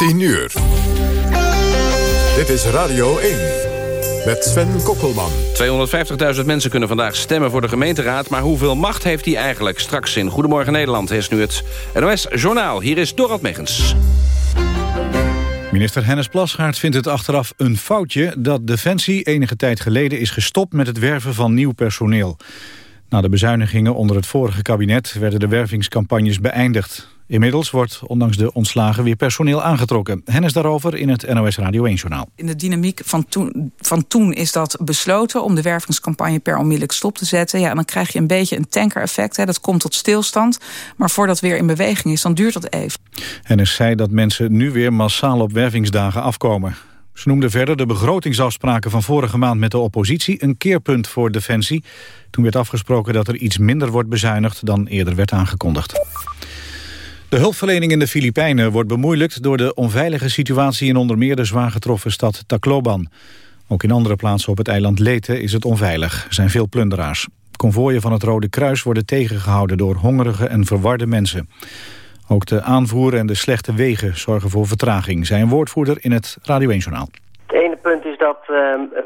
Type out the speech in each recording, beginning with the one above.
10 uur. Dit is Radio 1 met Sven Kokkelman. 250.000 mensen kunnen vandaag stemmen voor de gemeenteraad... maar hoeveel macht heeft hij eigenlijk straks in Goedemorgen Nederland? is nu het NOS Journaal. Hier is Dorald Megens. Minister Hennis Plasgaard vindt het achteraf een foutje... dat Defensie enige tijd geleden is gestopt met het werven van nieuw personeel. Na de bezuinigingen onder het vorige kabinet... werden de wervingscampagnes beëindigd. Inmiddels wordt ondanks de ontslagen weer personeel aangetrokken. Hennis daarover in het NOS Radio 1-journaal. In de dynamiek van toen, van toen is dat besloten... om de wervingscampagne per onmiddellijk stop te zetten. Ja, en dan krijg je een beetje een tanker-effect. Dat komt tot stilstand. Maar voordat weer in beweging is, dan duurt dat even. Hennis zei dat mensen nu weer massaal op wervingsdagen afkomen. Ze noemde verder de begrotingsafspraken van vorige maand met de oppositie... een keerpunt voor Defensie. Toen werd afgesproken dat er iets minder wordt bezuinigd... dan eerder werd aangekondigd. De hulpverlening in de Filipijnen wordt bemoeilijkt... door de onveilige situatie in onder meer de zwaar getroffen stad Tacloban. Ook in andere plaatsen op het eiland Leyte is het onveilig. Er zijn veel plunderaars. Convooien van het Rode Kruis worden tegengehouden... door hongerige en verwarde mensen. Ook de aanvoer en de slechte wegen zorgen voor vertraging... zei een woordvoerder in het Radio 1-journaal. Het ene punt is dat uh,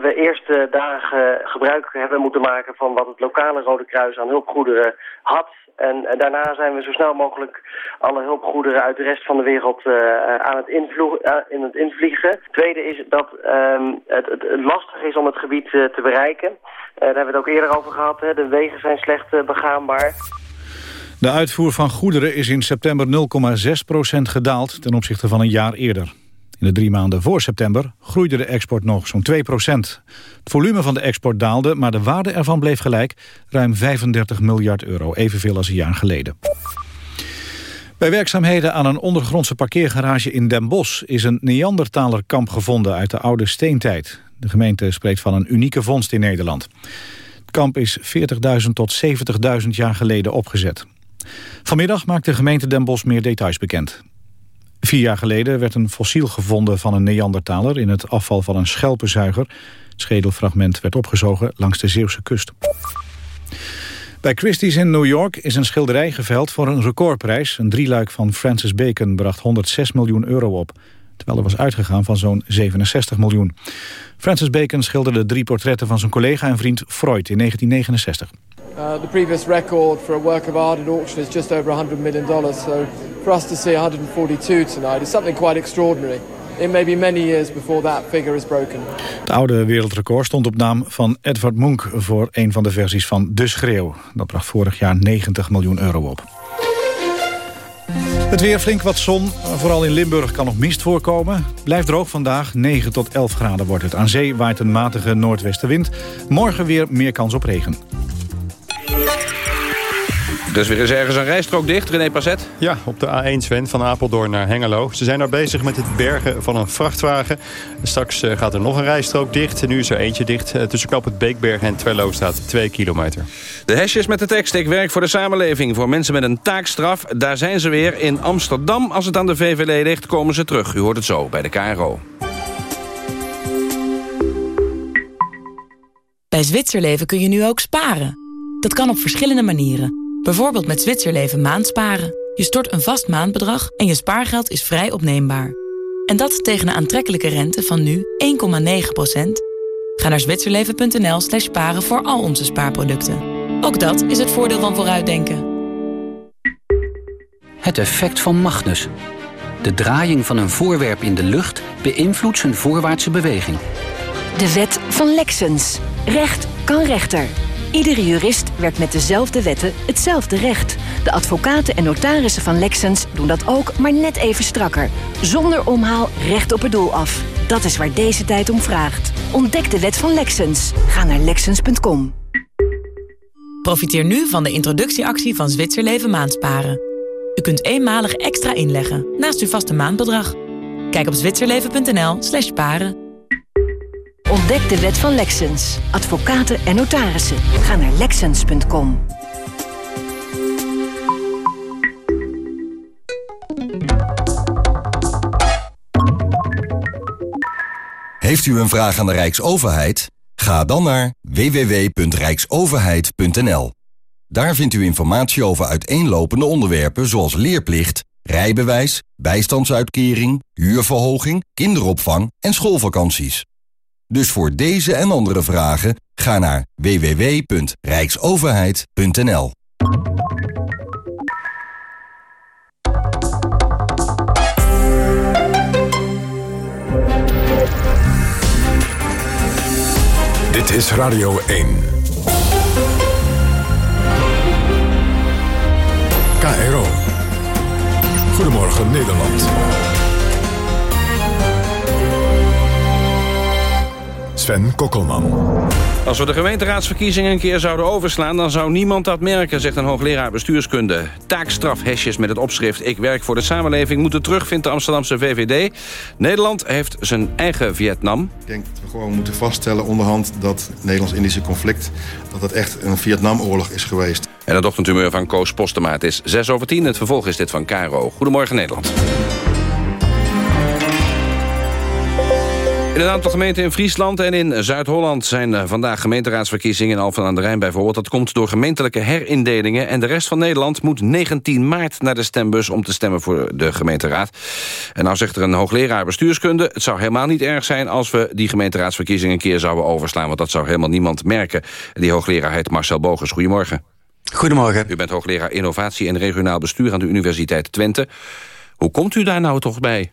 we eerst dagen gebruik hebben moeten maken... van wat het lokale Rode Kruis aan hulpgoederen had en, daarna zijn we zo snel mogelijk alle hulpgoederen uit de rest van de wereld uh, aan het, uh, in het invliegen. tweede is dat um, het, het, lastig is om het gebied te bereiken. daar hebben we het ook eerder over gehad. Hè. De wegen zijn slecht begaanbaar. De uitvoer van goederen is in september 0,6% gedaald ten opzichte van een jaar eerder. In de drie maanden voor september groeide de export nog zo'n 2% Het volume van de export daalde, maar de waarde ervan bleef gelijk. Ruim 35 miljard euro, evenveel als een jaar geleden. Bij werkzaamheden aan een ondergrondse parkeergarage in Den Bosch... is een Neandertalerkamp gevonden uit de oude steentijd. De gemeente spreekt van een unieke vondst in Nederland. Het kamp is 40.000 tot 70.000 jaar geleden opgezet. Vanmiddag maakt de gemeente Den Bosch meer details bekend. Vier jaar geleden werd een fossiel gevonden van een Neandertaler... in het afval van een schelpenzuiger. Het schedelfragment werd opgezogen langs de Zeeuwse kust. Bij Christie's in New York is een schilderij geveld voor een recordprijs. Een drieluik van Francis Bacon bracht 106 miljoen euro op. Terwijl er was uitgegaan van zo'n 67 miljoen. Francis Bacon schilderde drie portretten van zijn collega en vriend Freud in 1969. Uh, the previous record for a work of art at auction is just over 100 million dollars. So for us to see 142 tonight is something quite extraordinary. It may be many years before that figure is broken. Het oude wereldrecord stond op naam van Edvard Munch voor een van de versies van De Schreeuw. Dat bracht vorig jaar 90 miljoen euro op. Het weer flink wat zon. Vooral in Limburg kan nog mist voorkomen. Blijft droog vandaag. 9 tot 11 graden wordt het. Aan zee waait een matige noordwestenwind. Morgen weer meer kans op regen. Dus weer eens ergens een rijstrook dicht, René Passet? Ja, op de A1 Sven van Apeldoorn naar Hengelo. Ze zijn daar bezig met het bergen van een vrachtwagen. Straks eh, gaat er nog een rijstrook dicht. Nu is er eentje dicht. Eh, tussen Kap het Beekberg en Twello staat 2 kilometer. De hesjes met de tekst Ik werk voor de samenleving. Voor mensen met een taakstraf. Daar zijn ze weer in Amsterdam. Als het aan de VVD ligt, komen ze terug. U hoort het zo bij de KRO. Bij Zwitserleven kun je nu ook sparen. Dat kan op verschillende manieren. Bijvoorbeeld met Zwitserleven maandsparen. Je stort een vast maandbedrag en je spaargeld is vrij opneembaar. En dat tegen een aantrekkelijke rente van nu 1,9%. Ga naar zwitserleven.nl slash sparen voor al onze spaarproducten. Ook dat is het voordeel van vooruitdenken. Het effect van Magnus. De draaiing van een voorwerp in de lucht beïnvloedt zijn voorwaartse beweging. De wet van Lexens. Recht kan rechter. Iedere jurist werkt met dezelfde wetten hetzelfde recht. De advocaten en notarissen van Lexens doen dat ook, maar net even strakker. Zonder omhaal recht op het doel af. Dat is waar deze tijd om vraagt. Ontdek de wet van Lexens. Ga naar Lexens.com. Profiteer nu van de introductieactie van Zwitserleven Maandsparen. U kunt eenmalig extra inleggen naast uw vaste maandbedrag. Kijk op zwitserleven.nl slash paren. Ontdek de wet van Lexens. Advocaten en notarissen. Ga naar Lexens.com. Heeft u een vraag aan de Rijksoverheid? Ga dan naar www.rijksoverheid.nl. Daar vindt u informatie over uiteenlopende onderwerpen zoals leerplicht rijbewijs, bijstandsuitkering, huurverhoging, kinderopvang en schoolvakanties. Dus voor deze en andere vragen ga naar www.rijksoverheid.nl. Dit is Radio 1. KRO. Goedemorgen Nederland. Sven Kokkelman. Als we de gemeenteraadsverkiezingen een keer zouden overslaan... dan zou niemand dat merken, zegt een hoogleraar bestuurskunde. Taakstrafhesjes met het opschrift Ik werk voor de samenleving... moeten terug, vindt de Amsterdamse VVD. Nederland heeft zijn eigen Vietnam. Ik denk dat we gewoon moeten vaststellen onderhand... dat het Nederlands-Indische conflict... dat het echt een Vietnamoorlog is geweest. En dat ochtendhumeur van Koos Postema. Het is 6 over 10. Het vervolg is dit van Caro. Goedemorgen Nederland. In een aantal gemeenten in Friesland en in Zuid-Holland... zijn eh, vandaag gemeenteraadsverkiezingen in Alphen aan de Rijn bijvoorbeeld. Dat komt door gemeentelijke herindelingen. En de rest van Nederland moet 19 maart naar de stembus... om te stemmen voor de gemeenteraad. En nou zegt er een hoogleraar bestuurskunde... het zou helemaal niet erg zijn als we die gemeenteraadsverkiezingen... een keer zouden overslaan, want dat zou helemaal niemand merken. Die hoogleraar heet Marcel Bogus. Goedemorgen. Goedemorgen. U bent hoogleraar Innovatie en Regionaal Bestuur... aan de Universiteit Twente. Hoe komt u daar nou toch bij?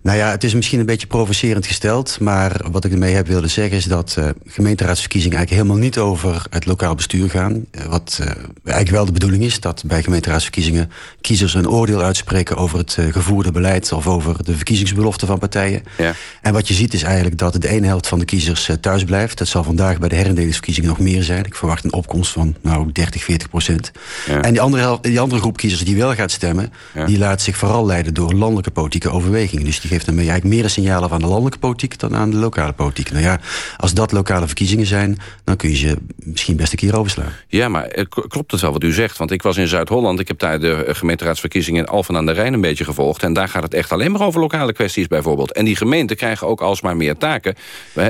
Nou ja, het is misschien een beetje provocerend gesteld... maar wat ik ermee heb willen zeggen is dat uh, gemeenteraadsverkiezingen... eigenlijk helemaal niet over het lokaal bestuur gaan. Uh, wat uh, eigenlijk wel de bedoeling is... dat bij gemeenteraadsverkiezingen kiezers een oordeel uitspreken... over het gevoerde beleid of over de verkiezingsbeloften van partijen. Ja. En wat je ziet is eigenlijk dat de ene helft van de kiezers thuis blijft. Dat zal vandaag bij de herindelingsverkiezingen nog meer zijn. Ik verwacht een opkomst van nou 30, 40 procent. Ja. En die andere, helft, die andere groep kiezers die wel gaat stemmen... Ja. die laat zich vooral leiden door landelijke politieke overwegingen. Dus die geeft daarmee eigenlijk meer af aan de landelijke politiek dan aan de lokale politiek. Nou ja, als dat lokale verkiezingen zijn, dan kun je ze misschien best een keer overslaan. Ja, maar eh, klopt het wel wat u zegt? Want ik was in Zuid-Holland, ik heb daar de eh, gemeenteraadsverkiezingen in Alphen aan de Rijn een beetje gevolgd. En daar gaat het echt alleen maar over lokale kwesties bijvoorbeeld. En die gemeenten krijgen ook alsmaar meer taken.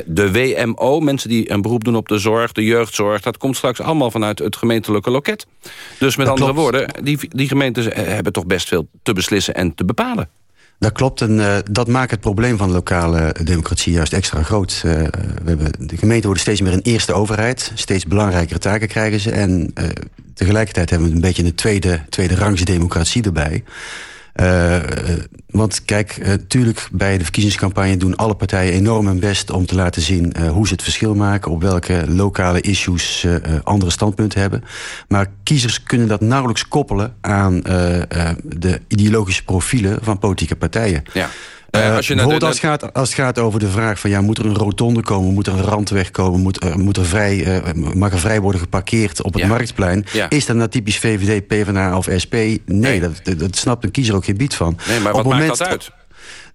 De WMO, mensen die een beroep doen op de zorg, de jeugdzorg, dat komt straks allemaal vanuit het gemeentelijke loket. Dus met Dat andere klopt. woorden, die, die gemeenten eh, hebben toch best veel te beslissen en te bepalen. Dat klopt en uh, dat maakt het probleem van de lokale democratie juist extra groot. Uh, we hebben, de gemeenten worden steeds meer een eerste overheid. Steeds belangrijkere taken krijgen ze. En uh, tegelijkertijd hebben we een beetje een tweede, tweede rangs democratie erbij. Uh, want kijk, uh, bij de verkiezingscampagne doen alle partijen enorm hun best om te laten zien uh, hoe ze het verschil maken, op welke lokale issues andere standpunten hebben. Maar kiezers kunnen dat nauwelijks koppelen aan de ideologische profielen van politieke partijen. Ja. Uh, als, je bijvoorbeeld de, als, het gaat, als het gaat over de vraag van ja, moet er een rotonde komen, moet er een randweg komen, moet, uh, moet er vrij, uh, mag er vrij worden geparkeerd op het ja. marktplein. Ja. Is dat nou typisch VVD, PvdA of SP? Nee, nee. Dat, dat, snapt een kiezer ook geen bied van. Nee, maar op wat moment, maakt dat uit?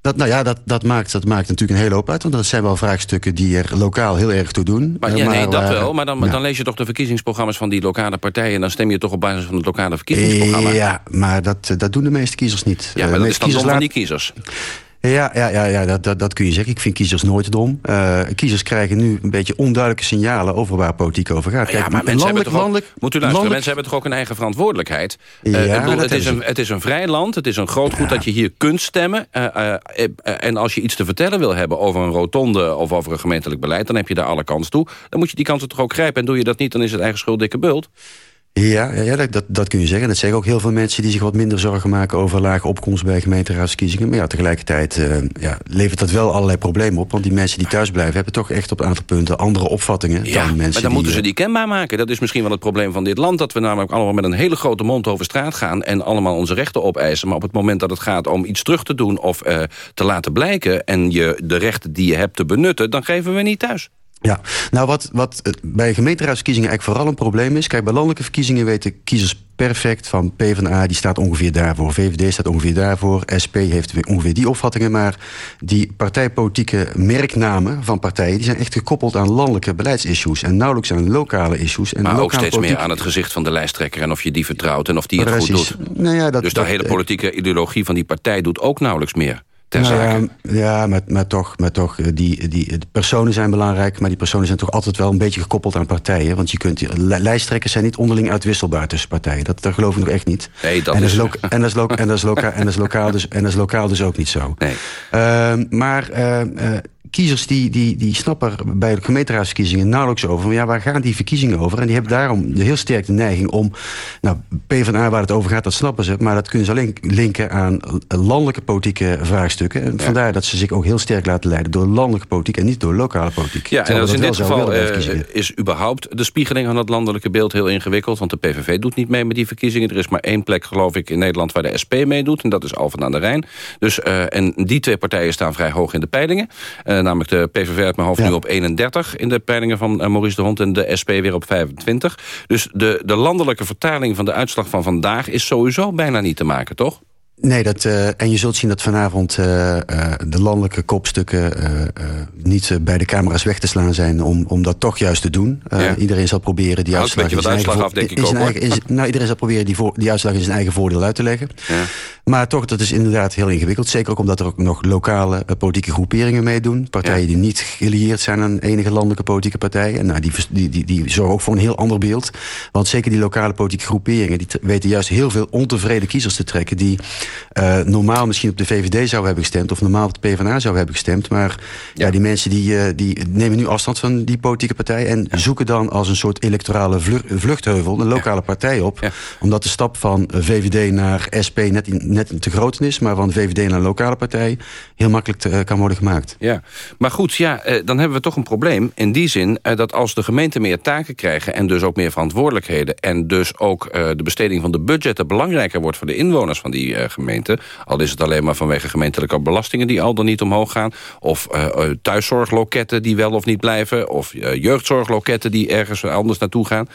Dat, nou ja, dat, dat, maakt, dat maakt natuurlijk een hele hoop uit. Want dat zijn wel vraagstukken die er lokaal heel erg toe doen. Maar, ja, maar nee, dat wel. Maar dan, ja. dan lees je toch de verkiezingsprogramma's van die lokale partijen... en dan stem je toch op basis van het lokale verkiezingsprogramma. Ja, maar dat, dat doen de meeste kiezers niet. Ja, maar dat is dan dom van die kiezers. Ja, ja, ja, ja dat, dat, dat kun je zeggen. Ik vind kiezers nooit dom. Uh, kiezers krijgen nu een beetje onduidelijke signalen over waar politiek over gaat. Kijk, ja, maar mensen hebben toch ook, moet u luisteren, landelijk... mensen hebben toch ook een eigen verantwoordelijkheid? Ja, uh, bedoel, het, is een, het is een vrij land, het is een groot goed ja. dat je hier kunt stemmen. Uh, en als je iets te vertellen wil hebben over een rotonde of over een gemeentelijk beleid... dan heb je daar alle kans toe. Dan moet je die kansen toch ook grijpen. En doe je dat niet, dan is het eigen schuld dikke bult. Ja, ja, ja dat, dat kun je zeggen. Dat zeggen ook heel veel mensen die zich wat minder zorgen maken over lage opkomst bij gemeenteraadsverkiezingen. Maar ja, tegelijkertijd uh, ja, levert dat wel allerlei problemen op. Want die mensen die thuis blijven hebben toch echt op een aantal punten andere opvattingen ja, dan mensen. Maar dan die, moeten ze die kenbaar maken. Dat is misschien wel het probleem van dit land. Dat we namelijk allemaal met een hele grote mond over straat gaan en allemaal onze rechten opeisen. Maar op het moment dat het gaat om iets terug te doen of uh, te laten blijken en je de rechten die je hebt te benutten, dan geven we niet thuis. Ja, nou wat, wat bij gemeenteraadsverkiezingen eigenlijk vooral een probleem is... kijk, bij landelijke verkiezingen weten kiezers perfect van PvdA... die staat ongeveer daarvoor, VVD staat ongeveer daarvoor... SP heeft ongeveer die opvattingen... maar die partijpolitieke merknamen van partijen... die zijn echt gekoppeld aan landelijke beleidsissues... en nauwelijks aan lokale issues. En maar lokale ook steeds politiek... meer aan het gezicht van de lijsttrekker... en of je die vertrouwt en of die het Precies. goed doet. Nou ja, dat, dus de dat, hele politieke ideologie van die partij doet ook nauwelijks meer. Ter Nou zake. ja, maar, maar toch, maar toch die, die, de personen zijn belangrijk... maar die personen zijn toch altijd wel een beetje gekoppeld aan partijen. Want je kunt, li- lijsttrekkers zijn niet onderling uitwisselbaar tussen partijen. Dat, dat geloof ik nog echt niet. Nee, dat en, is- dat en, dat is en dat is lokaal dus, dus ook niet zo. Nee. Ehm, maar eh, eh, kiezers die, die, die snappen er bij de gemeenteraadsverkiezingen nauwelijks over. Van, ja, waar gaan die verkiezingen over? En die hebben daarom heel sterk de neiging om... Nou, PvdA waar het over gaat, dat snappen ze. Maar dat kunnen ze alleen linken aan landelijke politieke vraagstukken. En vandaar dat ze zich ook heel sterk laten leiden door landelijke politiek... en niet door lokale politiek. Ja, en dat is we in dit geval eh, is überhaupt de spiegeling van het landelijke beeld heel ingewikkeld. Want de PVV doet niet mee met die verkiezingen. Er is maar één plek, geloof ik, in Nederland waar de SP meedoet. En dat is Alphen aan de Rijn. Dus, eh, en die twee partijen staan vrij hoog in de peilingen. Eh, namelijk de PVV uit mijn hoofd nu op 31 in de peilingen van eh, Maurice de Hond. En de SP weer op 25. Dus de, de landelijke vertaling van de uitslag van vandaag is sowieso bijna niet te maken, toch? Nee, dat, eh, en je zult zien dat vanavond eh, eh, de landelijke kopstukken niet bij de camera's weg te slaan zijn om, om dat toch juist te doen. Ja. Iedereen zal proberen die uitslag, in zijn eigen af, denk ik in ook, zijn eigen, in zijn- Nou, iedereen zal proberen die, voor, die uitslag in zijn eigen voordeel uit te leggen. Ja. Maar toch, dat is inderdaad heel ingewikkeld. Zeker ook omdat er ook nog lokale politieke groeperingen meedoen. Partijen die niet gelieerd zijn aan enige landelijke politieke partij. En nou, die, die, die, die zorgen ook voor een heel ander beeld. Want zeker die lokale politieke groeperingen... die weten juist heel veel ontevreden kiezers te trekken... die eh, normaal misschien op de VVD zouden hebben gestemd... of normaal op de PvdA zouden hebben gestemd. Maar ja. die mensen die, eh, die nemen nu afstand van die politieke partij... en zoeken dan als een soort electorale vlucht, vluchtheuvel... een lokale partij op. Omdat de stap van eh, VVD naar SP net, in, net te groot is... maar van VVD naar een lokale partij heel makkelijk te, kan worden gemaakt. Ja, maar goed, ja, dan hebben we toch een probleem. In die zin dat als de gemeenten meer taken krijgen... en dus ook meer verantwoordelijkheden... en dus ook de besteding van de budgetten belangrijker wordt... voor de inwoners van die eh, gemeente... al is het alleen maar vanwege gemeentelijke belastingen... die al dan niet omhoog gaan... of eh, eh, thuiszorgloketten die wel of niet blijven... of eh, jeugdzorgloketten die ergens anders naartoe gaan...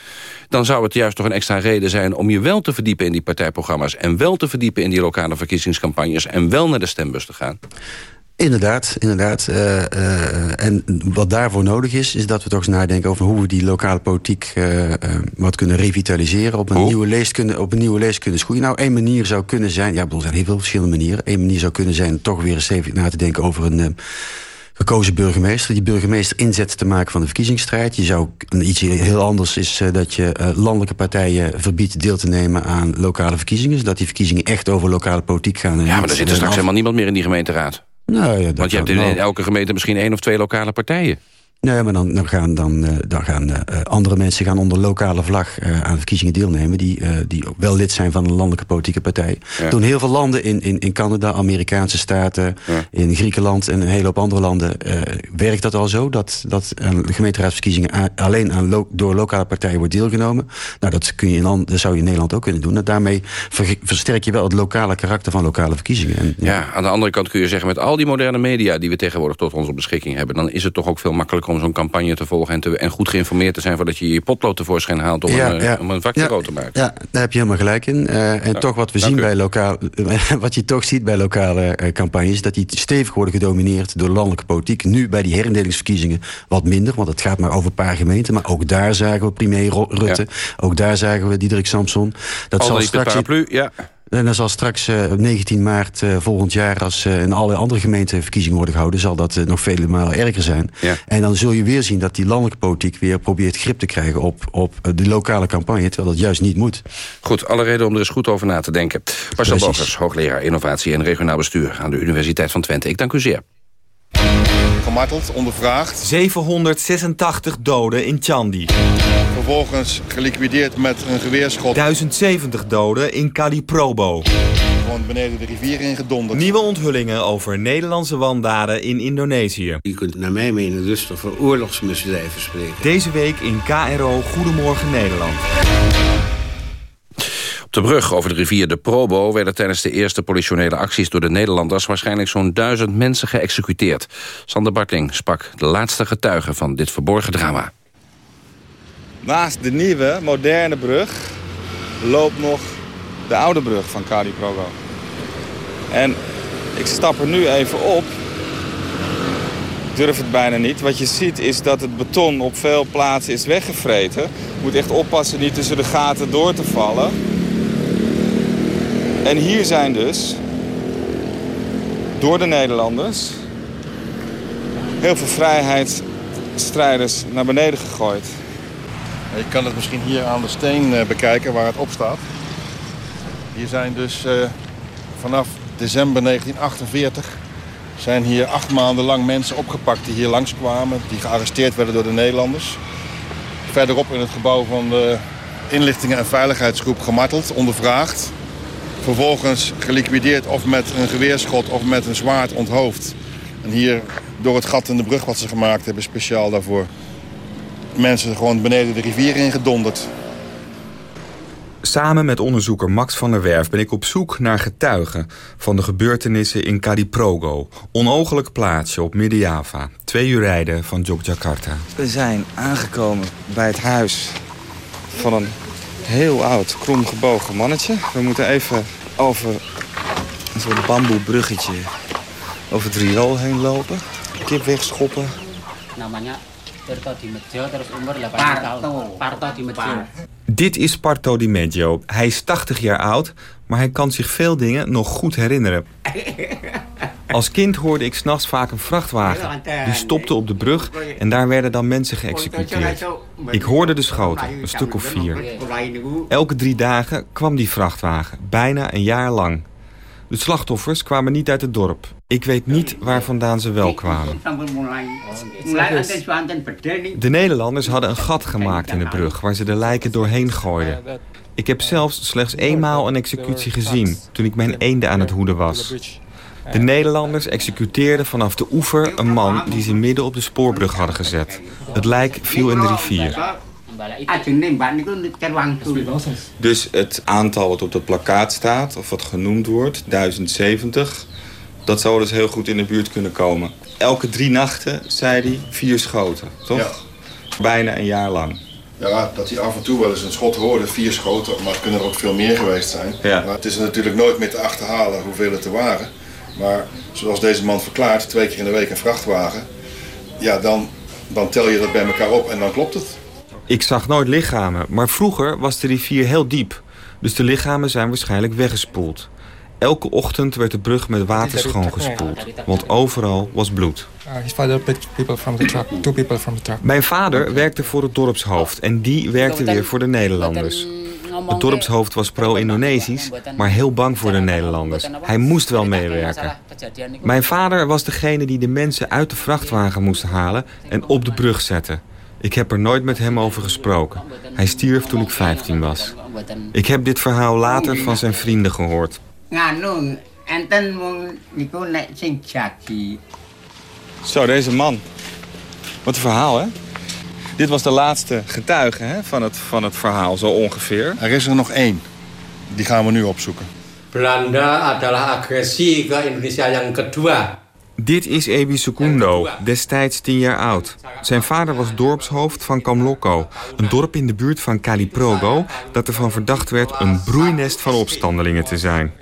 dan zou het juist toch een extra reden zijn... om je wel te verdiepen in die partijprogramma's... en wel te verdiepen in die lokale verkiezingscampagnes... en wel naar de stembus te gaan. Inderdaad, inderdaad. Eh, eh, en wat daarvoor nodig is, is dat we toch eens nadenken over hoe we die lokale politiek eh, wat kunnen revitaliseren, op een, nieuwe leest kunnen, op een nieuwe leest kunnen schoeien. Nou, één manier zou kunnen zijn, ja, ik bedoel, er zijn heel veel verschillende manieren. Eén manier zou kunnen zijn toch weer eens even na te denken over een. gekozen burgemeester. Die burgemeester inzet te maken van de verkiezingsstrijd. Je zou, iets heel anders is uh, dat je uh, landelijke partijen verbiedt deel te nemen aan lokale verkiezingen. Zodat die verkiezingen echt over lokale politiek gaan. En ja, maar er zit er straks helemaal niemand meer in die gemeenteraad. Nou, ja, Want je hebt in elke gemeente misschien één of twee lokale partijen. Nee, maar dan, dan gaan, dan, uh, dan gaan uh, andere mensen gaan onder lokale vlag uh, aan verkiezingen deelnemen... die, die wel lid zijn van een landelijke politieke partij. Ja. Doen heel veel landen in, in, in Canada, Amerikaanse staten... Ja. in Griekenland en een hele hoop andere landen... werkt dat al zo, dat, dat aan gemeenteraadsverkiezingen... alleen aan lo door lokale partijen wordt deelgenomen. Nou, dat, kun je in land, dat zou je in Nederland ook kunnen doen. En daarmee ver versterk je wel het lokale karakter van lokale verkiezingen. En, ja. aan de andere kant kun je zeggen... met al die moderne media die we tegenwoordig tot onze beschikking hebben... dan is het toch ook veel makkelijker om zo'n campagne te volgen... En, te, en goed geïnformeerd te zijn voordat je je potlood tevoorschijn haalt... om, ja, een, ja. om een ja, te maken. Ja, daar heb je helemaal gelijk in. Uh, en ja, toch wat we zien u. bij lokaal, wat je toch ziet bij lokale uh, campagnes... dat die stevig worden gedomineerd door landelijke politiek. Nu bij die herindelingsverkiezingen wat minder... want het gaat maar over een paar gemeenten. Maar ook daar zagen we premier Rutte. Ook daar zagen we Diederik Samson. Dat Al zal straks... Paraplu, ja. En dan zal straks uh, op 19 maart uh, volgend jaar... als uh, in alle andere gemeenten verkiezingen worden gehouden... zal dat nog vele malen erger zijn. Ja. En dan zul je weer zien dat die landelijke politiek... weer probeert grip te krijgen op, op de lokale campagne... terwijl dat juist niet moet. Goed, alle reden om er eens goed over na te denken. Marcel Bogers, hoogleraar Innovatie en Regionaal Bestuur... aan de Universiteit van Twente. Ik dank u zeer. Gemarteld, ondervraagd. 786 doden in Chandi. Vervolgens geliquideerd met een geweerschot. 1070 doden in Caliprobo. Gewoon beneden de rivier ingedonderd. Nieuwe onthullingen over Nederlandse wandaden in Indonesië. Je kunt naar mijn mening dus toch voor oorlogsmisdrijven spreken. Deze week in KRO Goedemorgen Nederland. De brug over de rivier de Probo werden tijdens de eerste politionele acties door de Nederlanders waarschijnlijk zo'n duizend mensen geëxecuteerd. Sander Bartling sprak de laatste getuige van dit verborgen drama. Naast de nieuwe, moderne brug loopt nog de oude brug van Cadi Progo. En ik stap er nu even op. Ik durf het bijna niet. Wat je ziet is dat het beton op veel plaatsen is weggevreten. Je moet echt oppassen niet tussen de gaten door te vallen. En hier zijn dus door de Nederlanders. Heel veel vrijheidsstrijders naar beneden gegooid. Je kan het misschien hier aan de steen eh, bekijken waar het op staat. Hier zijn dus uh, vanaf december 1948 zijn hier acht maanden lang mensen opgepakt die hier langskwamen. Die gearresteerd werden door de Nederlanders. Verderop in het gebouw van de inlichtingen- en veiligheidsgroep gemarteld, ondervraagd. Vervolgens geliquideerd of met een geweerschot of met een zwaard onthoofd. En hier door het gat in de brug wat ze gemaakt hebben, speciaal daarvoor. Mensen gewoon beneden de rivier ingedonderd. Samen met onderzoeker Max van der Werf ben ik op zoek naar getuigen van de gebeurtenissen in Kadiprogo. Onogelijk plaatsje op Midden-Java, twee uur rijden van Yogyakarta. We zijn aangekomen bij het huis van een heel oud, kromgebogen mannetje. We moeten even over een soort bamboebruggetje over het riool heen lopen. Kip wegschoppen. Dit is Parto Di Meggio. Hij is 80 jaar oud, maar hij kan zich veel dingen nog goed herinneren. Als kind hoorde ik s'nachts vaak een vrachtwagen. Die stopte op de brug en daar werden dan mensen geëxecuteerd. Ik hoorde de schoten, een stuk of vier. Elke drie dagen kwam die vrachtwagen, bijna een jaar lang. De slachtoffers kwamen niet uit het dorp. Ik weet niet waar vandaan ze wel kwamen. De Nederlanders hadden een gat gemaakt in de brug... waar ze de lijken doorheen gooiden. Ik heb zelfs slechts eenmaal een executie gezien... toen ik mijn eenden aan het hoeden was. De Nederlanders executeerden vanaf de oever een man... die ze midden op de spoorbrug hadden gezet. Het lijk viel in de rivier. Dus het aantal wat op dat plakkaat staat, of wat genoemd wordt, 1070... dat zou dus heel goed in de buurt kunnen komen. Elke drie nachten, zei hij, vier schoten, toch? Bijna een jaar lang. Ja, dat hij af en toe wel eens een schot hoorde, vier schoten, maar het kunnen er ook veel meer geweest zijn. Ja. Maar het is er natuurlijk nooit meer te achterhalen hoeveel het er waren. Maar zoals deze man verklaart, twee keer in de week een vrachtwagen... ja, dan, dan tel je dat bij elkaar op en dan klopt het. Ik zag nooit lichamen, maar vroeger was de rivier heel diep. Dus de lichamen zijn waarschijnlijk weggespoeld. Elke ochtend werd de brug met water schoongespoeld, want overal was bloed. truck. Mijn vader werkte voor het dorpshoofd en die werkte weer voor de Nederlanders. Het dorpshoofd was pro-Indonesisch, maar heel bang voor de Nederlanders. Hij moest wel meewerken. Mijn vader was degene die de mensen uit de vrachtwagen moest halen en op de brug zetten. Ik heb er nooit met hem over gesproken. Hij stierf toen ik 15 was. Ik heb dit verhaal later van zijn vrienden gehoord. Zo, deze man. Wat een verhaal, hè? Dit was de laatste getuige hè, van, het, van het verhaal, zo ongeveer. Er is er nog één. Die gaan we nu opzoeken. Belanda adalah agresi ke Indonesia yang kedua. Dit is Ebi Secundo, destijds 10 jaar oud. Zijn vader was dorpshoofd van Kamloko, een dorp in de buurt van Kaliprogo... dat ervan verdacht werd een broeinest van opstandelingen te zijn.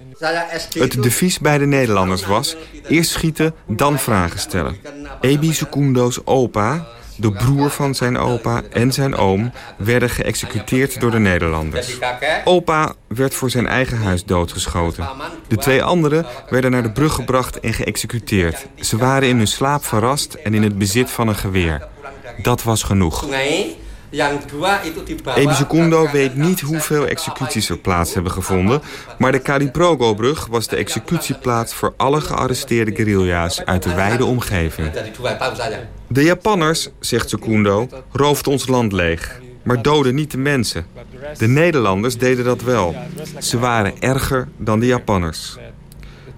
Het devies bij de Nederlanders was... eerst schieten, dan vragen stellen. Ebi Secundo's opa, de broer van zijn opa en zijn oom... werden geëxecuteerd door de Nederlanders. Opa werd voor zijn eigen huis doodgeschoten. De twee anderen werden naar de brug gebracht en geëxecuteerd. Ze waren in hun slaap verrast en in het bezit van een geweer. Dat was genoeg. Ebi Secundo weet niet hoeveel executies er plaats hebben gevonden... maar de Kaliprogo-brug was de executieplaats voor alle gearresteerde guerrilla's uit de wijde omgeving. De Japanners, zegt Secundo, roofden ons land leeg, maar doden niet de mensen. De Nederlanders deden dat wel. Ze waren erger dan de Japanners.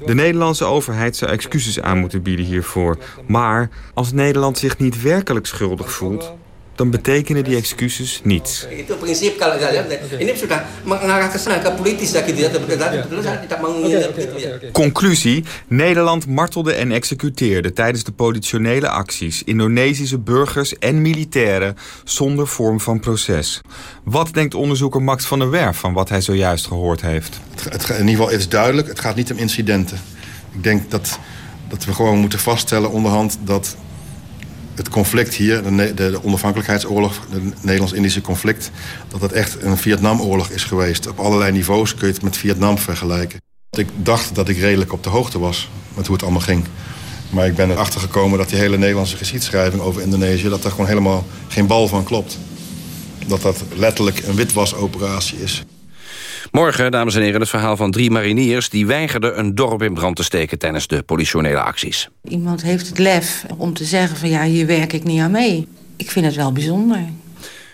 De Nederlandse overheid zou excuses aan moeten bieden hiervoor. Maar als Nederland zich niet werkelijk schuldig voelt dan betekenen die excuses niets. Itu prinsip kalau saya ini sudah mengarah ke sana ke politis ya gitu ya. Betul saya tidak mengingat gitu ya. Conclusie, Nederland martelde en executeerde tijdens de politionele acties Indonesische burgers en militairen zonder vorm van proces. Wat denkt onderzoeker Max van der Werf van wat hij zojuist gehoord heeft? Het, het, in ieder geval het is duidelijk, het gaat niet om incidenten. Ik denk dat, dat we gewoon moeten vaststellen onderhand dat het conflict hier, de, de, de onafhankelijkheidsoorlog, het Nederlands-Indische conflict... dat het echt een Vietnamoorlog is geweest. Op allerlei niveaus kun je het met Vietnam vergelijken. Ik dacht dat ik redelijk op de hoogte was. met hoe het allemaal ging. Maar ik ben erachter gekomen dat die hele Nederlandse geschiedschrijving over Indonesië... dat daar gewoon helemaal geen bal van klopt. Dat dat letterlijk een witwasoperatie is. Morgen, dames en heren, het verhaal van drie mariniers... die weigerden een dorp in brand te steken tijdens de politionele acties. Iemand heeft het lef om te zeggen van ja, hier werk ik niet aan mee. Ik vind het wel bijzonder.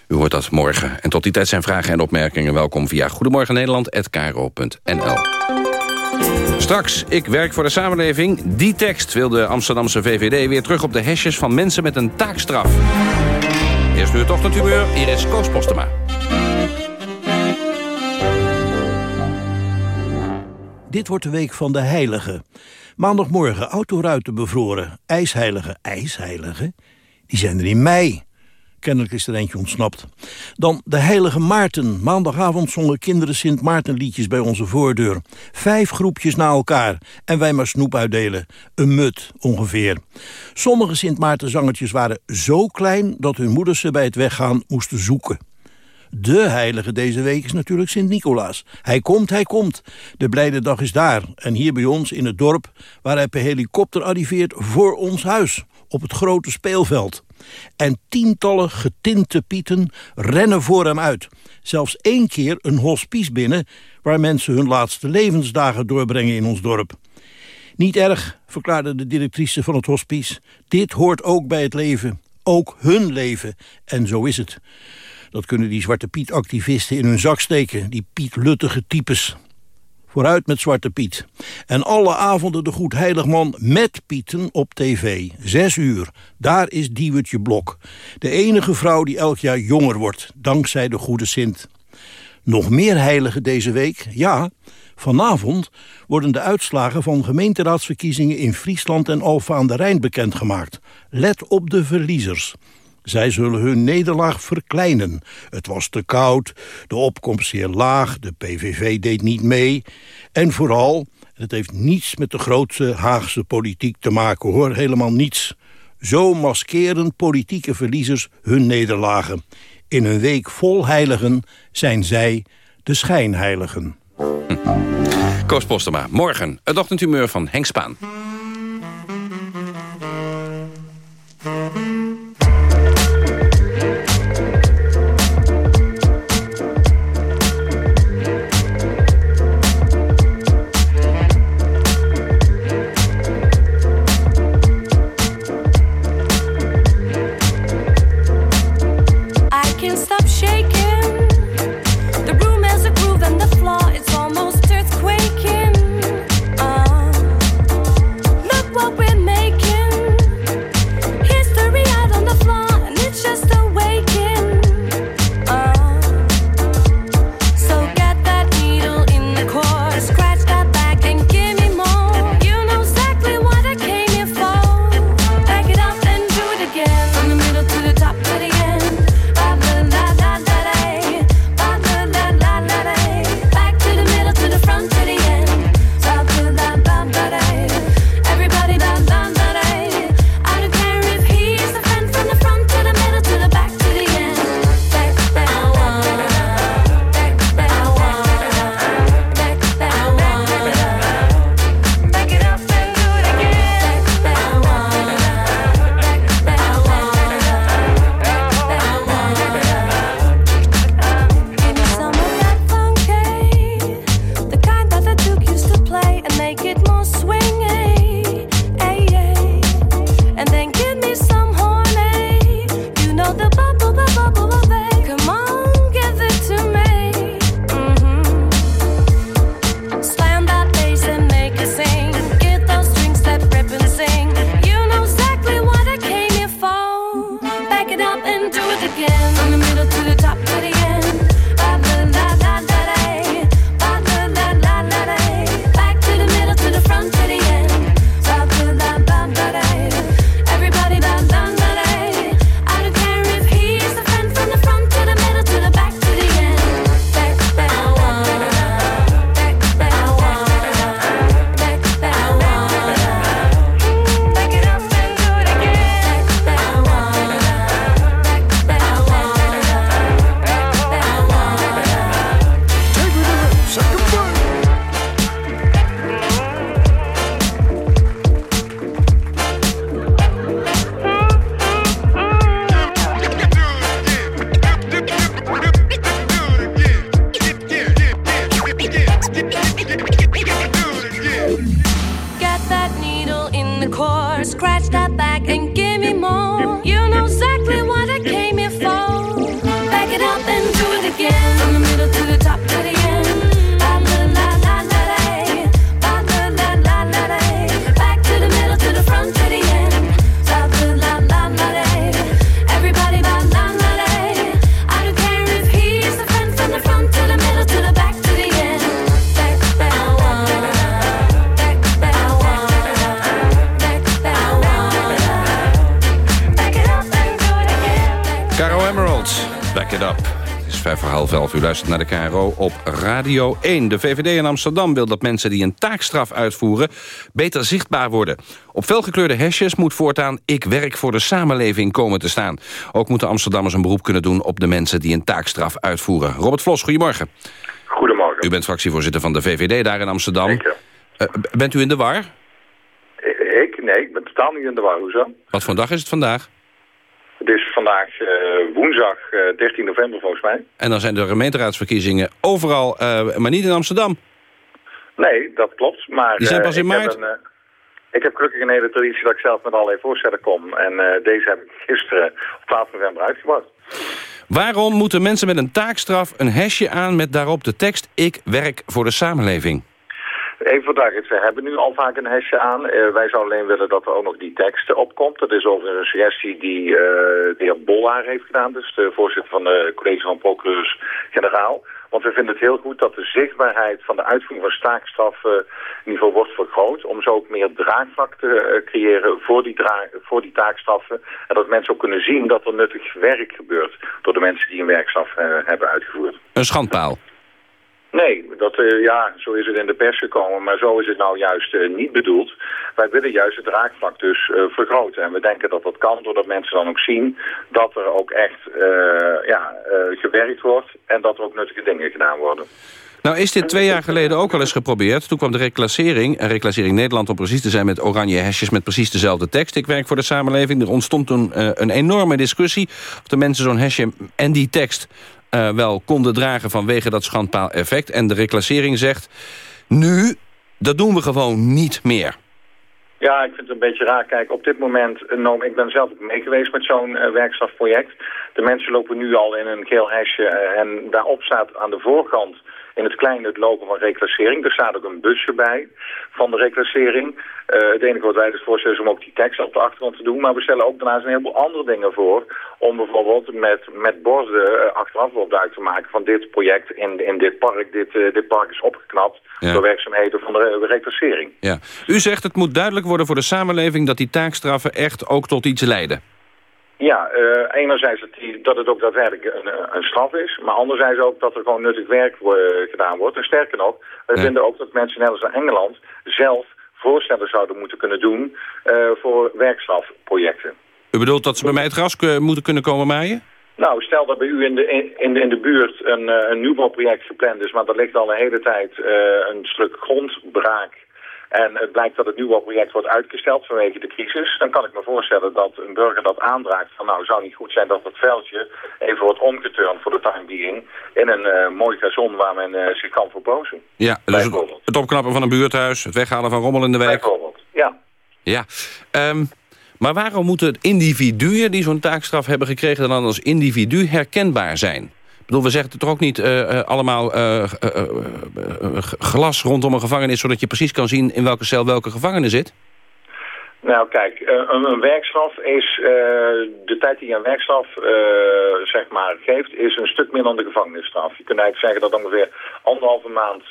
U hoort dat morgen. En tot die tijd zijn vragen en opmerkingen welkom via Goedemorgen Nederland@kro.nl. Straks, ik werk voor de samenleving. Die tekst wil de Amsterdamse VVD weer terug op de hesjes van mensen met een taakstraf. Eerst nu het hier is Koos Postema. Dit wordt de week van de heiligen. Maandagmorgen autoruiten bevroren. IJsheilige, ijsheilige, die zijn er in mei. Kennelijk is er eentje ontsnapt. Dan de heilige Maarten. Maandagavond zongen kinderen Sint Maartenliedjes bij onze voordeur. Vijf groepjes na elkaar. En wij maar snoep uitdelen. Een mut ongeveer. Sommige Sint Maartenzangertjes waren zo klein... dat hun moeders ze bij het weggaan moesten zoeken. De heilige deze week is natuurlijk Sint-Nicolaas. Hij komt, hij komt. De blijde dag is daar. En hier bij ons in het dorp... waar hij per helikopter arriveert voor ons huis. Op het grote speelveld. En tientallen getinte pieten rennen voor hem uit. Zelfs één keer een hospice binnen... waar mensen hun laatste levensdagen doorbrengen in ons dorp. Niet erg, verklaarde de directrice van het hospice. Dit hoort ook bij het leven. Ook hun leven. En zo is het. Dat kunnen die Zwarte Piet-activisten in hun zak steken. Die Piet-luttige types. Vooruit met Zwarte Piet. En alle avonden de Goed Heiligman met Pieten op tv. Zes uur. Daar is Diewertje Blok. De enige vrouw die elk jaar jonger wordt. Dankzij de Goede Sint. Nog meer heiligen deze week? Ja, vanavond worden de uitslagen van gemeenteraadsverkiezingen in Friesland en Alphen aan de Rijn bekendgemaakt. Let op de verliezers. Zij zullen hun nederlaag verkleinen. Het was te koud, de opkomst zeer laag, de PVV deed niet mee. En vooral, het heeft niets met de grootste Haagse politiek te maken hoor, helemaal niets. Zo maskeren politieke verliezers hun nederlagen. In een week vol heiligen zijn zij de schijnheiligen. Koos Postema, morgen het ochtendhumeur van Henk Spaan. Naar de KRO op Radio 1. De VVD in Amsterdam wil dat mensen die een taakstraf uitvoeren... beter zichtbaar worden. Op felgekleurde hesjes moet voortaan... ik werk voor de samenleving komen te staan. Ook moeten Amsterdammers een beroep kunnen doen... op de mensen die een taakstraf uitvoeren. Robert Vlos, goedemorgen. Goedemorgen. U bent fractievoorzitter van de VVD daar in Amsterdam. Eh, b- bent u in de war? Ik? Nee, ik ben totaal niet in de war. Hoezo? Wat voor dag is het vandaag? Het is vandaag eh, woensdag eh, 13 november volgens mij. En dan zijn de gemeenteraadsverkiezingen overal, eh, maar niet in Amsterdam. Nee, dat klopt. Maar, Die zijn eh, pas in maart? Heb een, eh, ik heb gelukkig een hele traditie dat ik zelf met allerlei voorstellen kom. En eh, deze heb ik gisteren op 12 november uitgebracht. Waarom moeten mensen met een taakstraf een hesje aan met daarop de tekst... ik werk voor de samenleving? Even voor duidelijkheid, we hebben nu al vaak een hesje aan. Eh, wij zouden alleen willen dat er ook nog die tekst opkomt. Dat is over een suggestie die eh, de heer Bollaar heeft gedaan. Dus de voorzitter van de college van procureurs-generaal. Want we vinden het heel goed dat de zichtbaarheid van de uitvoering van taakstraffen in ieder geval wordt vergroot. Om zo ook meer draagvlak te eh, creëren voor die, voor die taakstraffen. En dat mensen ook kunnen zien dat er nuttig werk gebeurt door de mensen die een werkstraf hebben uitgevoerd. Een schandpaal. Nee, dat, eh, ja, zo is het in de pers gekomen, maar zo is het nou juist eh, niet bedoeld. Wij willen juist het draagvlak dus eh, vergroten. En we denken dat dat kan doordat mensen dan ook zien dat er ook echt ja, gewerkt wordt en dat er ook nuttige dingen gedaan worden. Nou is dit twee jaar geleden ook al eens geprobeerd. Toen kwam de reclassering, reclassering Nederland om precies te zijn... met oranje hesjes met precies dezelfde tekst. Ik werk voor de samenleving. Er ontstond toen een enorme discussie... of de mensen zo'n hesje en die tekst eh, wel konden dragen... vanwege dat schandpaal-effect. En de reclassering zegt... nu, dat doen we gewoon niet meer. Ja, ik vind het een beetje raar. Kijk, op dit moment, eh, ik ben zelf ook mee geweest met zo'n eh, werkstrafproject. De mensen lopen nu al in een geel hesje en daarop staat aan de voorkant in het klein het logo van reclassering. Er staat ook een busje bij van de reclassering. Eh, het enige wat wij dus voorstellen is om ook die tekst op de achtergrond te doen. Maar we stellen ook daarnaast een heleboel andere dingen voor. Om bijvoorbeeld met, met borden eh, achteraf wel duidelijk te maken van dit project in, in dit park. Dit, eh, dit park is opgeknapt Ja. door werkzaamheden van de eh, reclassering. Ja. U zegt het moet duidelijk worden voor de samenleving... dat die taakstraffen echt ook tot iets leiden. Ja, eh, enerzijds dat, die, dat het ook daadwerkelijk een, een straf is, maar anderzijds ook dat er gewoon nuttig werk wo- gedaan wordt. En sterker nog, we Ja. vinden ook dat mensen net als in Engeland zelf voorstellen zouden moeten kunnen doen eh, voor werkstrafprojecten. U bedoelt dat ze bij mij het gras eh, moeten kunnen komen maaien? Nou, stel dat bij u in de, in de, in de buurt een, eh, een nieuwbouwproject gepland is, maar er ligt al een hele tijd eh, een stuk grondbraak. En het blijkt dat het nieuwbouwproject wordt uitgesteld vanwege de crisis. Dan kan ik me voorstellen dat een burger dat aandraagt van nou zou niet goed zijn dat het veldje even wordt omgeturnd voor de time being in een eh, mooi gazon waar men eh, zich kan verpozen. Ja, dus het, het opknappen van een buurthuis, het weghalen van rommel in de wijk. Bijvoorbeeld, ja. Ja. Ehm, maar waarom moeten individuen die zo'n taakstraf hebben gekregen... dan als individu herkenbaar zijn? Bedoel, we zeggen het toch ook niet eh, eh, allemaal eh, glas rondom een gevangenis... zodat je precies kan zien in welke cel welke gevangene zit? Nou kijk, een, een werkstraf is, de tijd die je een werkstraf zeg maar geeft, is een stuk meer dan de gevangenisstraf. Je kunt eigenlijk zeggen dat ongeveer anderhalve maand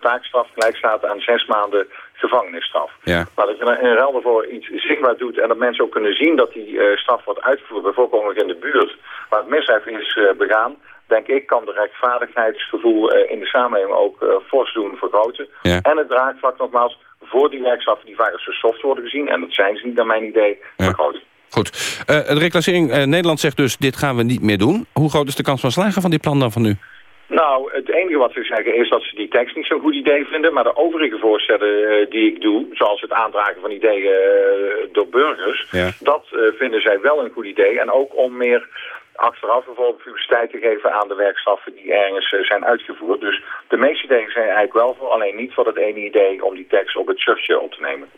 taakstraf gelijk staat aan zes maanden gevangenisstraf. Ja. Maar dat je dan in ruil daarvoor iets zichtbaar doet en dat mensen ook kunnen zien dat die straf wordt uitgevoerd, bijvoorbeeld nog in de buurt waar het misdrijf is begaan, denk ik kan de rechtvaardigheidsgevoel eh, in de samenleving ook eh, fors doen vergroten. Ja. En het draagvlak nogmaals voor die werkstraffen die vaak als soft worden gezien, en dat zijn ze niet naar mijn idee, vergroten. Goed. Eh, de reclassering Nederland zegt dus, dit gaan we niet meer doen. Hoe groot is de kans van slagen van die plan dan van nu? Nou, het enige wat ze zeggen is dat ze die tekst niet zo'n goed idee vinden. Maar de overige voorstellen die ik doe, zoals het aandragen van ideeën door burgers, Ja. dat vinden zij wel een goed idee. En ook om meer achteraf bijvoorbeeld publiciteit te geven aan de werkstraffen die ergens eh, zijn uitgevoerd. Dus de meeste ideeën zijn eigenlijk wel voor, alleen niet voor het ene idee om die tekst op het shirtje op te nemen.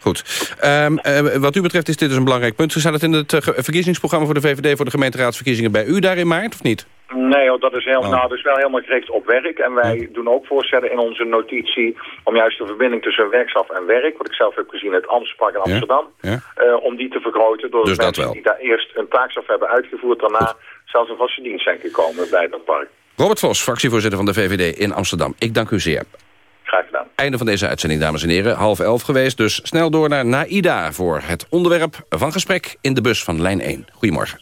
Goed. Ehm, eh, wat u betreft is dit dus een belangrijk punt. Staat het in het eh, verkiezingsprogramma voor de VVD... voor de gemeenteraadsverkiezingen bij u daar in maart, of niet? Nee, dat is, heel, Oh. nou, dat is wel helemaal gericht op werk. En wij doen ook voorstellen in onze notitie om juist de verbinding tussen werkstaf en werk, wat ik zelf heb gezien in het Amsterdam in Amsterdam, Ja. eh, om die te vergroten door Dus dat mensen die daar eerst een taakstaf hebben uitgevoerd, daarna zelfs een vaste dienst zijn gekomen bij dat park. Robert Vos, fractievoorzitter van de VVD in Amsterdam. Ik dank u zeer. Graag gedaan. Einde van deze uitzending, dames en heren. Half elf geweest, dus snel door naar Naida... voor het onderwerp van gesprek in de bus van lijn 1. Goedemorgen.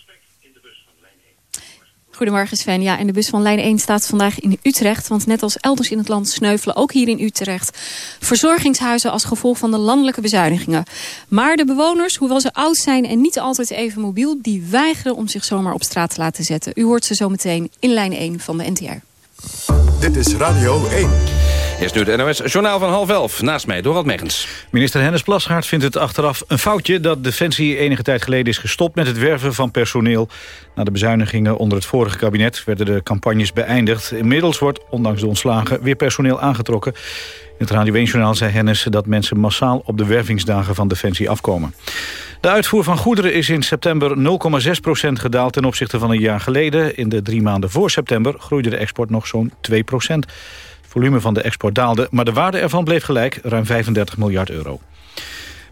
Goedemorgen Sven. Ja, en de bus van lijn 1 staat vandaag in Utrecht. Want net als elders in het land sneuvelen, ook hier in Utrecht... verzorgingshuizen als gevolg van de landelijke bezuinigingen. Maar de bewoners, hoewel ze oud zijn en niet altijd even mobiel... die weigeren om zich zomaar op straat te laten zetten. U hoort ze zometeen in lijn 1 van de NTR. Dit is Radio 1. Eerst nu het NOS Journaal van half elf. Naast mij, Dorald Megens. Minister Hennis Plasgaard vindt het achteraf een foutje... dat Defensie enige tijd geleden is gestopt met het werven van personeel. Na de bezuinigingen onder het vorige kabinet werden de campagnes beëindigd. Inmiddels wordt, ondanks de ontslagen, weer personeel aangetrokken. In het Radio 1-journaal zei Hennis dat mensen massaal... op de wervingsdagen van Defensie afkomen. De uitvoer van goederen is in september 0,6% gedaald... ten opzichte van een jaar geleden. In de drie maanden voor september groeide de export nog zo'n 2 het volume van de export daalde, maar de waarde ervan bleef gelijk, ruim 35 miljard euro.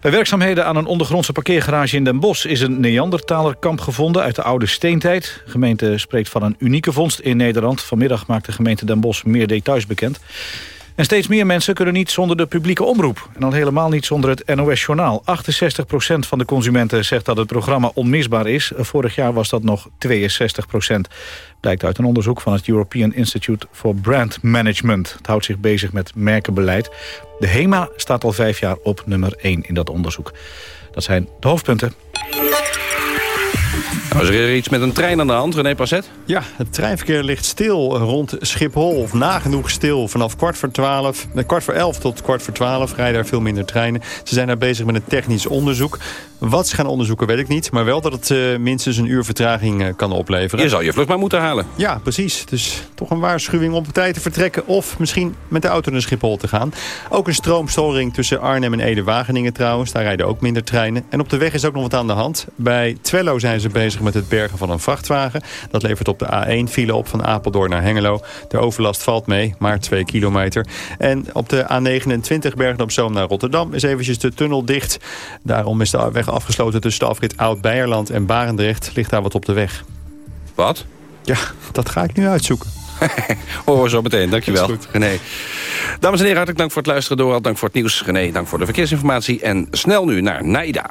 Bij werkzaamheden aan een ondergrondse parkeergarage in Den Bosch... is een Neandertalerkamp gevonden uit de oude steentijd. De gemeente spreekt van een unieke vondst in Nederland. Vanmiddag maakt de gemeente Den Bosch meer details bekend. En steeds meer mensen kunnen niet zonder de publieke omroep. En al helemaal niet zonder het NOS-journaal. 68% van de consumenten zegt dat het programma onmisbaar is. Vorig jaar was dat nog 62% Blijkt uit een onderzoek van het European Institute for Brand Management. Het houdt zich bezig met merkenbeleid. De HEMA staat al vijf jaar op nummer 1 in dat onderzoek. Dat zijn de hoofdpunten. Is er iets met een trein aan de hand, René Passet? Ja, het treinverkeer ligt stil rond Schiphol. Of nagenoeg stil. Vanaf kwart voor twaalf, kwart voor elf tot kwart voor twaalf rijden er veel minder treinen. Ze zijn daar bezig met een technisch onderzoek. Wat ze gaan onderzoeken weet ik niet. Maar wel dat het eh, minstens een uur vertraging eh, kan opleveren. Je zal je vlucht maar moeten halen. Ja, precies. Dus toch een waarschuwing om op tijd te vertrekken... of misschien met de auto naar Schiphol te gaan. Ook een stroomstoring tussen Arnhem en Ede-Wageningen trouwens. Daar rijden ook minder treinen. En op de weg is ook nog wat aan de hand. Bij Twello zijn ze bezig met het bergen van een vrachtwagen. Dat levert op de A1 file op van Apeldoorn naar Hengelo. De overlast valt mee, maar 2 kilometer. En op de A29 Bergen op Zoom naar Rotterdam... is eventjes de tunnel dicht. Daarom is de weg afgesloten tussen de afrit Oud-Beierland en Barendrecht. Ligt daar wat op de weg. Wat? Ja, dat ga ik nu uitzoeken. Horen we zo meteen, dankjewel. Is René. Dames en heren, hartelijk dank voor het luisteren. Dorald, dank voor het nieuws. René, dank voor de verkeersinformatie. En snel nu naar Naida.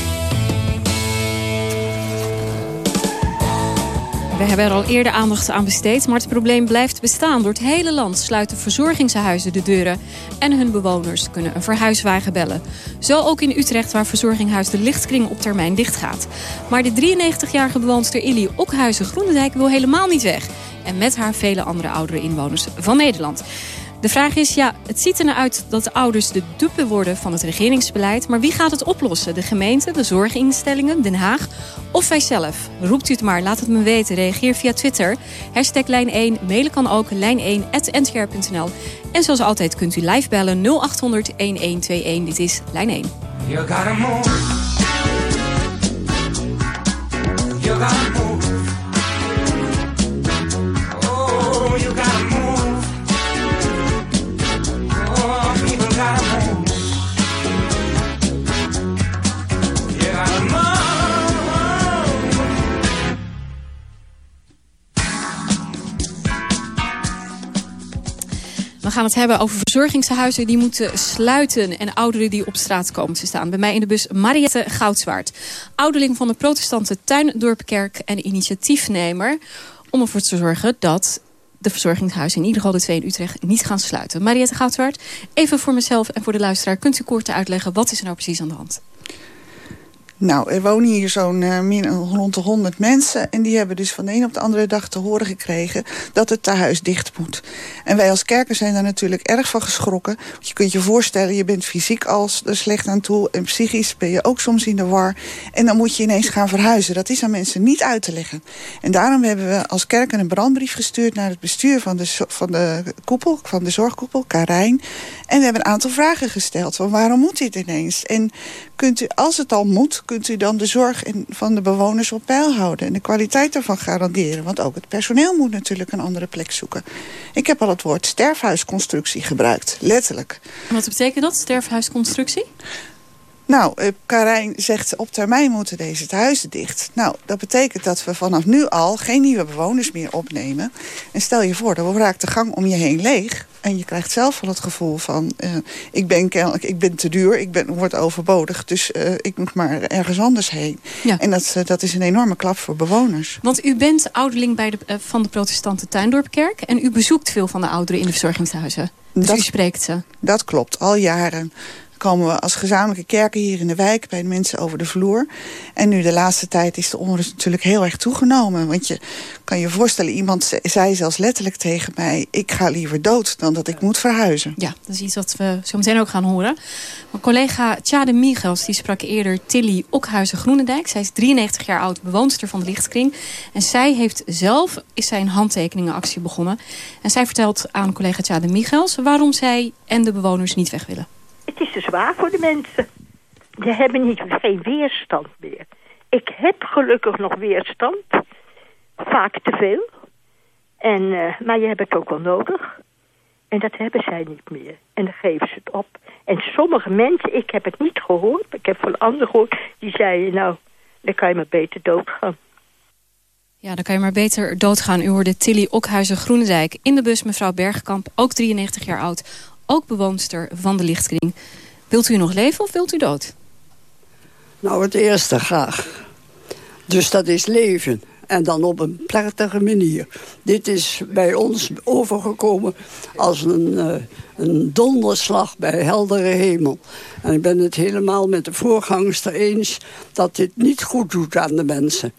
We hebben er al eerder aandacht aan besteed, maar het probleem blijft bestaan. Door het hele land sluiten verzorgingshuizen de deuren en hun bewoners kunnen een verhuiswagen bellen. Zo ook in Utrecht, waar verzorginghuis De Lichtkring op termijn dichtgaat. Maar de 93-jarige bewoonster Illy Okhuizen Groenendijk wil helemaal niet weg. En met haar vele andere oudere inwoners van Nederland. De vraag is, ja, het ziet er naar uit dat de ouders de dupe worden van het regeringsbeleid. Maar wie gaat het oplossen? De gemeente, de zorginstellingen, Den Haag of wij zelf? Roept u het maar, laat het me weten. Reageer via Twitter. Hashtag lijn 1, mailen kan ook lijn1.ntr.nl. En zoals altijd kunt u live bellen 0800 1121. Dit is lijn 1. You gotta move. You gotta move. We gaan het hebben over verzorgingshuizen die moeten sluiten... en ouderen die op straat komen te staan. Bij mij in de bus Mariette Goudzwaard. Ouderling van de protestante Tuindorpkerk en initiatiefnemer... om ervoor te zorgen dat de verzorgingshuizen... in ieder geval de twee in Utrecht niet gaan sluiten. Mariette Goudzwaard, even voor mezelf en voor de luisteraar... kunt u kort uitleggen wat is er nou precies aan de hand? Nou, er wonen hier zo'n min- rond de 100 mensen. En die hebben dus van de een op de andere dag te horen gekregen dat het tehuis dicht moet. En wij als kerken zijn daar natuurlijk erg van geschrokken. Want je kunt je voorstellen, je bent fysiek al slecht aan toe. En psychisch ben je ook soms in de war. En dan moet je ineens gaan verhuizen. Dat is aan mensen niet uit te leggen. En daarom hebben we als kerken een brandbrief gestuurd naar het bestuur van de, van de koepel, van de zorgkoepel, Karijn. En we hebben een aantal vragen gesteld. Van waarom moet dit ineens? En kunt u, als het al moet, kunt u dan de zorg in- van de bewoners op peil houden. En de kwaliteit daarvan garanderen. Want ook het personeel moet natuurlijk een andere plek zoeken. Ik heb al het woord sterfhuisconstructie gebruikt. Letterlijk. Wat betekent dat, sterfhuisconstructie? Nou, eh, Karijn zegt op termijn moeten deze tehuizen dicht. Nou, dat betekent dat we vanaf nu al geen nieuwe bewoners meer opnemen. En stel je voor, dan raakt de gang om je heen leeg. En je krijgt zelf wel het gevoel van... eh, ik ben kennelijk ik ben te duur, ik ben, word overbodig... dus eh, ik moet maar ergens anders heen. En dat, dat is een enorme klap voor bewoners. Want u bent ouderling bij de, van de protestante Tuindorpkerk... en u bezoekt veel van de ouderen in de verzorgingshuizen. Dus Dat- u spreekt ze. Dat klopt, al jaren komen we als gezamenlijke kerken hier in de wijk... bij de mensen over de vloer. En nu de laatste tijd is de onrust natuurlijk heel erg toegenomen. Want je kan je voorstellen, iemand ze- zei zelfs letterlijk tegen mij... ik ga liever dood dan dat ik moet verhuizen. Ja, dat is iets wat we zo meteen ook gaan horen. Mijn collega Tjade Michels die sprak eerder Tilly Okhuizen-Groenendijk. Zij is 93 jaar oud, bewoonster van de Lichtkring. En zij heeft zelf is zij een handtekeningenactie begonnen. En zij vertelt aan collega Tjade Michels... waarom zij en de bewoners niet weg willen. Het is te zwaar voor de mensen. Ze hebben niet, geen weerstand meer. Ik heb gelukkig nog weerstand. Vaak te veel. En, eh, maar je hebt het ook wel nodig. En dat hebben zij niet meer. En dan geven ze het op. En sommige mensen, ik heb het niet gehoord. Ik heb van anderen gehoord. Die zeiden, nou, dan kan je maar beter doodgaan. Ja, dan kan je maar beter doodgaan. U hoorde Tilly Okhuizen-Groenendijk in de bus. Mevrouw Bergkamp, ook 93 jaar oud. Ook bewoonster van de Lichtkring. Wilt u nog leven of wilt u dood? Nou, het eerste graag. Dus dat is leven. En dan op een prettige manier. Dit is bij ons overgekomen als een, eh, een donderslag bij heldere hemel. En ik ben het helemaal met de voorgangster eens... dat dit niet goed doet aan de mensen.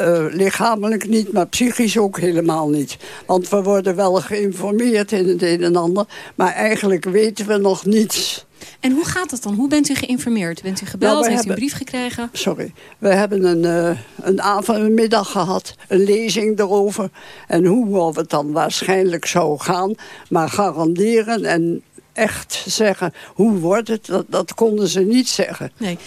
Eh, lichamelijk niet, maar psychisch ook helemaal niet. Want we worden wel geïnformeerd in het een en ander... maar eigenlijk weten we nog niets. En hoe gaat dat dan? Hoe bent u geïnformeerd? Bent u gebeld? Nou, Heeft u een brief gekregen? Sorry. We hebben een, eh, een avond, een middag gehad, een lezing erover. En hoe het dan waarschijnlijk zou gaan. Maar garanderen en echt zeggen, hoe wordt het, dat, dat konden ze niet zeggen. Nee.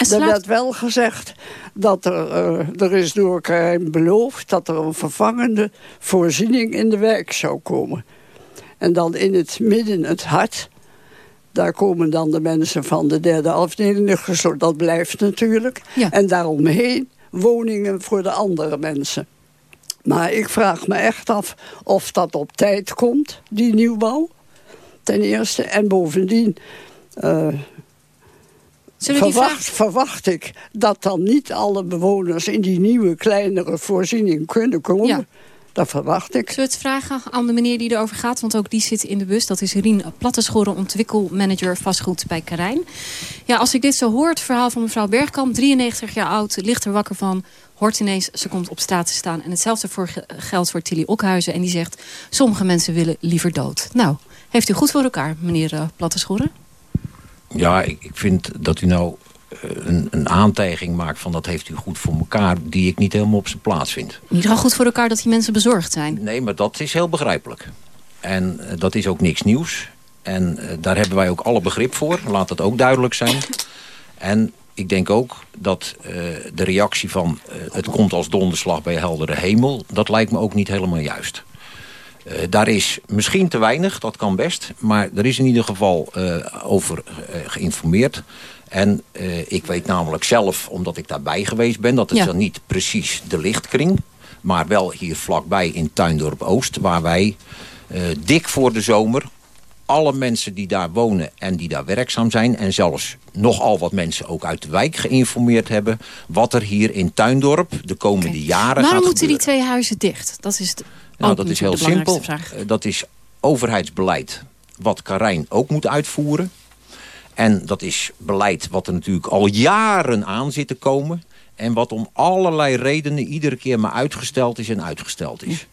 Er slaat- werd wel gezegd dat er, eh, er is door Karijn beloofd... dat er een vervangende voorziening in de wijk zou komen. En dan in het midden, het hart... Daar komen dan de mensen van de derde afdeling. Dat blijft natuurlijk. En daaromheen woningen voor de andere mensen. Maar ik vraag me echt af of dat op tijd komt, die nieuwbouw. Ten eerste. En bovendien eh, verwacht, verwacht ik dat dan niet alle bewoners... in die nieuwe, kleinere voorziening kunnen komen. Ja. Dat verwacht ik. Zullen we het vragen aan de meneer die erover gaat? Want ook die zit in de bus. Dat is Rien Plattenschoren, ontwikkelmanager vastgoed bij Karijn. Ja, als ik dit zo hoor, het verhaal van mevrouw Bergkamp... 93 jaar oud, ligt er wakker van... hoort ineens, ze komt op straat te staan. En hetzelfde voor, ge- geldt voor Tilly Okhuizen. En die zegt, sommige mensen willen liever dood. Nou, heeft u goed voor elkaar, meneer uh, Plattenschoren? Ja, ik, ik vind dat u nou eh, een, een aantijging maakt van dat heeft u goed voor elkaar... die ik niet helemaal op zijn plaats vind. In ieder geval goed voor elkaar dat die mensen bezorgd zijn. Nee, maar dat is heel begrijpelijk. En eh, dat is ook niks nieuws. En eh, daar hebben wij ook alle begrip voor. Laat dat ook duidelijk zijn. En ik denk ook dat de reactie van... het komt als donderslag bij heldere hemel... dat lijkt me ook niet helemaal juist. Eh, daar is misschien te weinig, dat kan best. Maar er is in ieder geval eh, over eh, geïnformeerd. En ik weet namelijk zelf, omdat ik daarbij geweest ben... dat het Ja. dan niet precies de lichtkring... maar wel hier vlakbij in Tuindorp Oost... waar wij dik voor de zomer alle mensen die daar wonen en die daar werkzaam zijn... en zelfs nogal wat mensen ook uit de wijk geïnformeerd hebben... wat er hier in Tuindorp de komende jaren Waarom gaat moeten die twee huizen dicht? Dat is, de, Nou, dat is heel simpel. vraag. Eh, Dat is overheidsbeleid wat Karijn ook moet uitvoeren. En dat is beleid wat er natuurlijk al jaren aan zit te komen. En wat om allerlei redenen iedere keer maar uitgesteld is en uitgesteld is.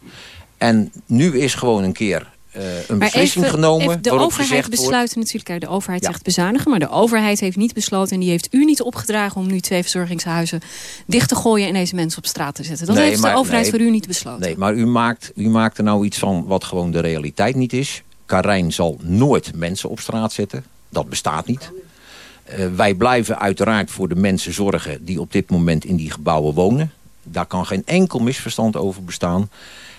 En nu is gewoon een keer een Maar beslissing even- genomen de overheid wordt... besluit natuurlijk, de overheid Ja. zegt bezuinigen, maar de overheid heeft niet besloten en die heeft u niet opgedragen om nu twee verzorgingshuizen dicht te gooien en deze mensen op straat te zetten. Dat Nee, heeft maar- de overheid nee. voor u niet besloten. Nee, maar u maakt, u maakt er nou iets van wat gewoon de realiteit niet is. Karijn zal nooit mensen op straat zetten. Dat bestaat niet. Eh, wij blijven uiteraard voor de mensen zorgen die op dit moment in die gebouwen wonen. Daar kan geen enkel misverstand over bestaan.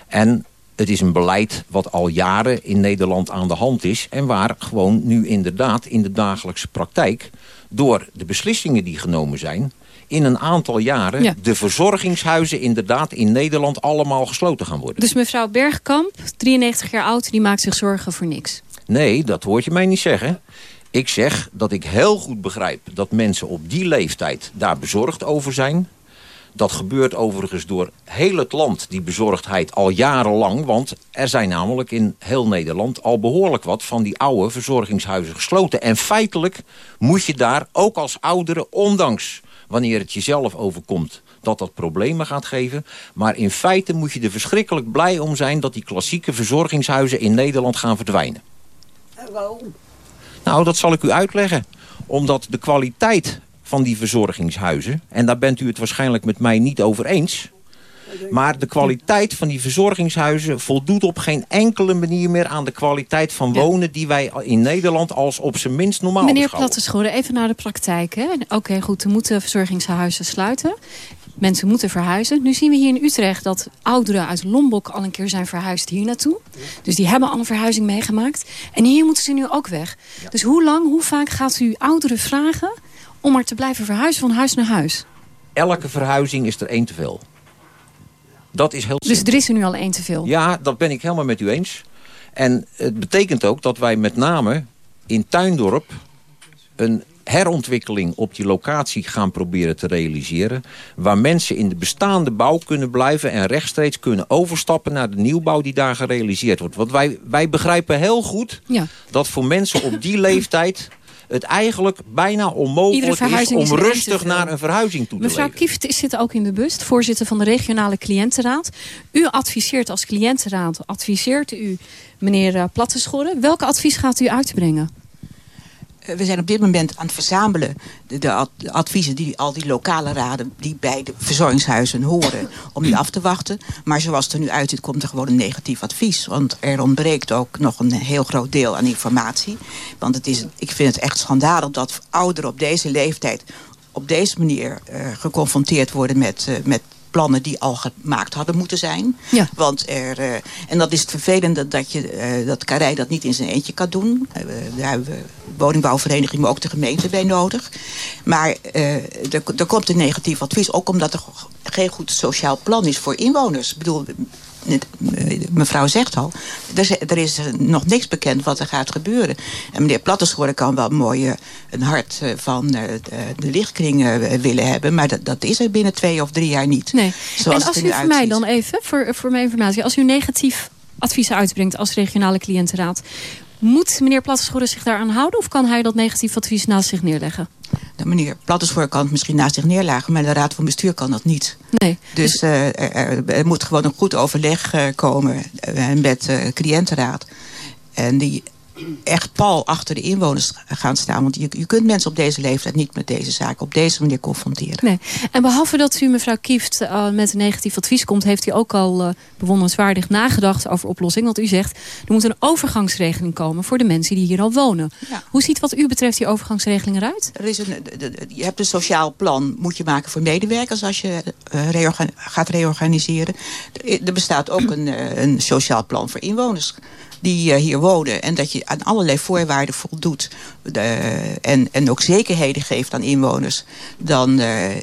En het is een beleid wat al jaren in Nederland aan de hand is. En waar gewoon nu inderdaad in de dagelijkse praktijk... door de beslissingen die genomen zijn... in een aantal jaren Ja. de verzorgingshuizen inderdaad in Nederland allemaal gesloten gaan worden. Dus mevrouw Bergkamp, 93 jaar oud, die maakt zich zorgen voor niks. Nee, dat hoort je mij niet zeggen. Ik zeg dat ik heel goed begrijp dat mensen op die leeftijd daar bezorgd over zijn. Dat gebeurt overigens door heel het land, die bezorgdheid, al jarenlang. Want er zijn namelijk in heel Nederland al behoorlijk wat van die oude verzorgingshuizen gesloten. En feitelijk moet je daar ook als ouderen, ondanks wanneer het jezelf overkomt dat dat problemen gaat geven. Maar in feite moet je er verschrikkelijk blij om zijn... dat die klassieke verzorgingshuizen in Nederland gaan verdwijnen. waarom? Nou, dat zal ik u uitleggen. Omdat de kwaliteit van die verzorgingshuizen... en daar bent u het waarschijnlijk met mij niet over eens... maar de kwaliteit van die verzorgingshuizen... voldoet op geen enkele manier meer aan de kwaliteit van wonen... die wij in Nederland als op zijn minst normaal Meneer. Plattenschoren, even naar de praktijk. Oké, goed, er moeten verzorgingshuizen sluiten. Mensen moeten verhuizen. Nu zien we hier in Utrecht dat ouderen uit Lombok al een keer zijn verhuisd hier naartoe. Dus die hebben al een verhuizing meegemaakt. En hier moeten ze nu ook weg. Dus hoe lang, hoe vaak gaat u ouderen vragen om maar te blijven verhuizen van huis naar huis? Elke verhuizing is er één te veel. Dat is heel Dus er is er nu al één te veel. Ja, dat ben ik helemaal met u eens. En het betekent ook dat wij met name in Tuindorp... een herontwikkeling op die locatie gaan proberen te realiseren... waar mensen in de bestaande bouw kunnen blijven... en rechtstreeks kunnen overstappen naar de nieuwbouw die daar gerealiseerd wordt. Want wij, wij begrijpen heel goed Ja. dat voor mensen op die leeftijd... het eigenlijk bijna onmogelijk is om is rustig naar een verhuizing toe te Mevrouw leven. Kieft is zit ook in de bus, voorzitter van de regionale cliëntenraad. U adviseert als cliëntenraad, adviseert u meneer eh, Plattenschorren. Welke advies gaat u uitbrengen? We zijn op dit moment aan het verzamelen de, de ad- de adviezen die al die lokale raden die bij de verzorgingshuizen horen om die af te wachten. Maar zoals het er nu uitziet komt er gewoon een negatief advies. Want er ontbreekt ook nog een heel groot deel aan informatie. Want het is, ik vind het echt schandalig dat ouderen op deze leeftijd op deze manier eh, geconfronteerd worden met, eh, met plannen die al gemaakt hadden moeten zijn. Ja. Want er, eh, en dat is het vervelende dat, je, eh, dat Karij dat niet in zijn eentje kan doen. We- daar hebben we woningbouwvereniging, maar ook de gemeente bij nodig. Maar er, er komt een negatief advies, ook omdat er geen goed sociaal plan is voor inwoners. Ik bedoel, mevrouw zegt al, er is, er is nog niks bekend wat er gaat gebeuren. En meneer Plattenschoren kan wel mooi eh, een hart eh, van eh, de, de lichtkring eh, willen hebben... maar dat, dat is er binnen twee of drie jaar niet. Nee. Zoals en als u voor mij dan even, voor, voor mijn informatie... als u negatief adviezen uitbrengt als regionale cliëntenraad... moet meneer Plattenschorren zich daaraan houden... of kan hij dat negatief advies naast zich neerleggen? De meneer Plattenschoor kan het misschien naast zich neerleggen... maar de raad van bestuur kan dat niet. Nee. Dus eh, er, er- er moet gewoon een goed overleg eh, komen eh, met de cliëntenraad. En die echt pal achter de inwoners gaan staan. Want je, je kunt mensen op deze leeftijd niet met deze zaken op deze manier confronteren. Nee. En behalve dat u mevrouw Kieft eh, met een negatief advies komt... heeft u ook al bewonderenswaardig nagedacht over oplossing. Want u zegt, er moet een overgangsregeling komen... voor de mensen die hier al wonen. Hoe ziet wat u betreft die overgangsregeling eruit? Er is een, je hebt een sociaal plan, moet je maken voor medewerkers als je eh, reorgan- gaat reorganiseren. Er, bestaat ook een, een sociaal plan voor inwoners die eh, hier wonen. En dat je aan allerlei voorwaarden voldoet. En, en ook zekerheden geeft aan inwoners. Dan, eh,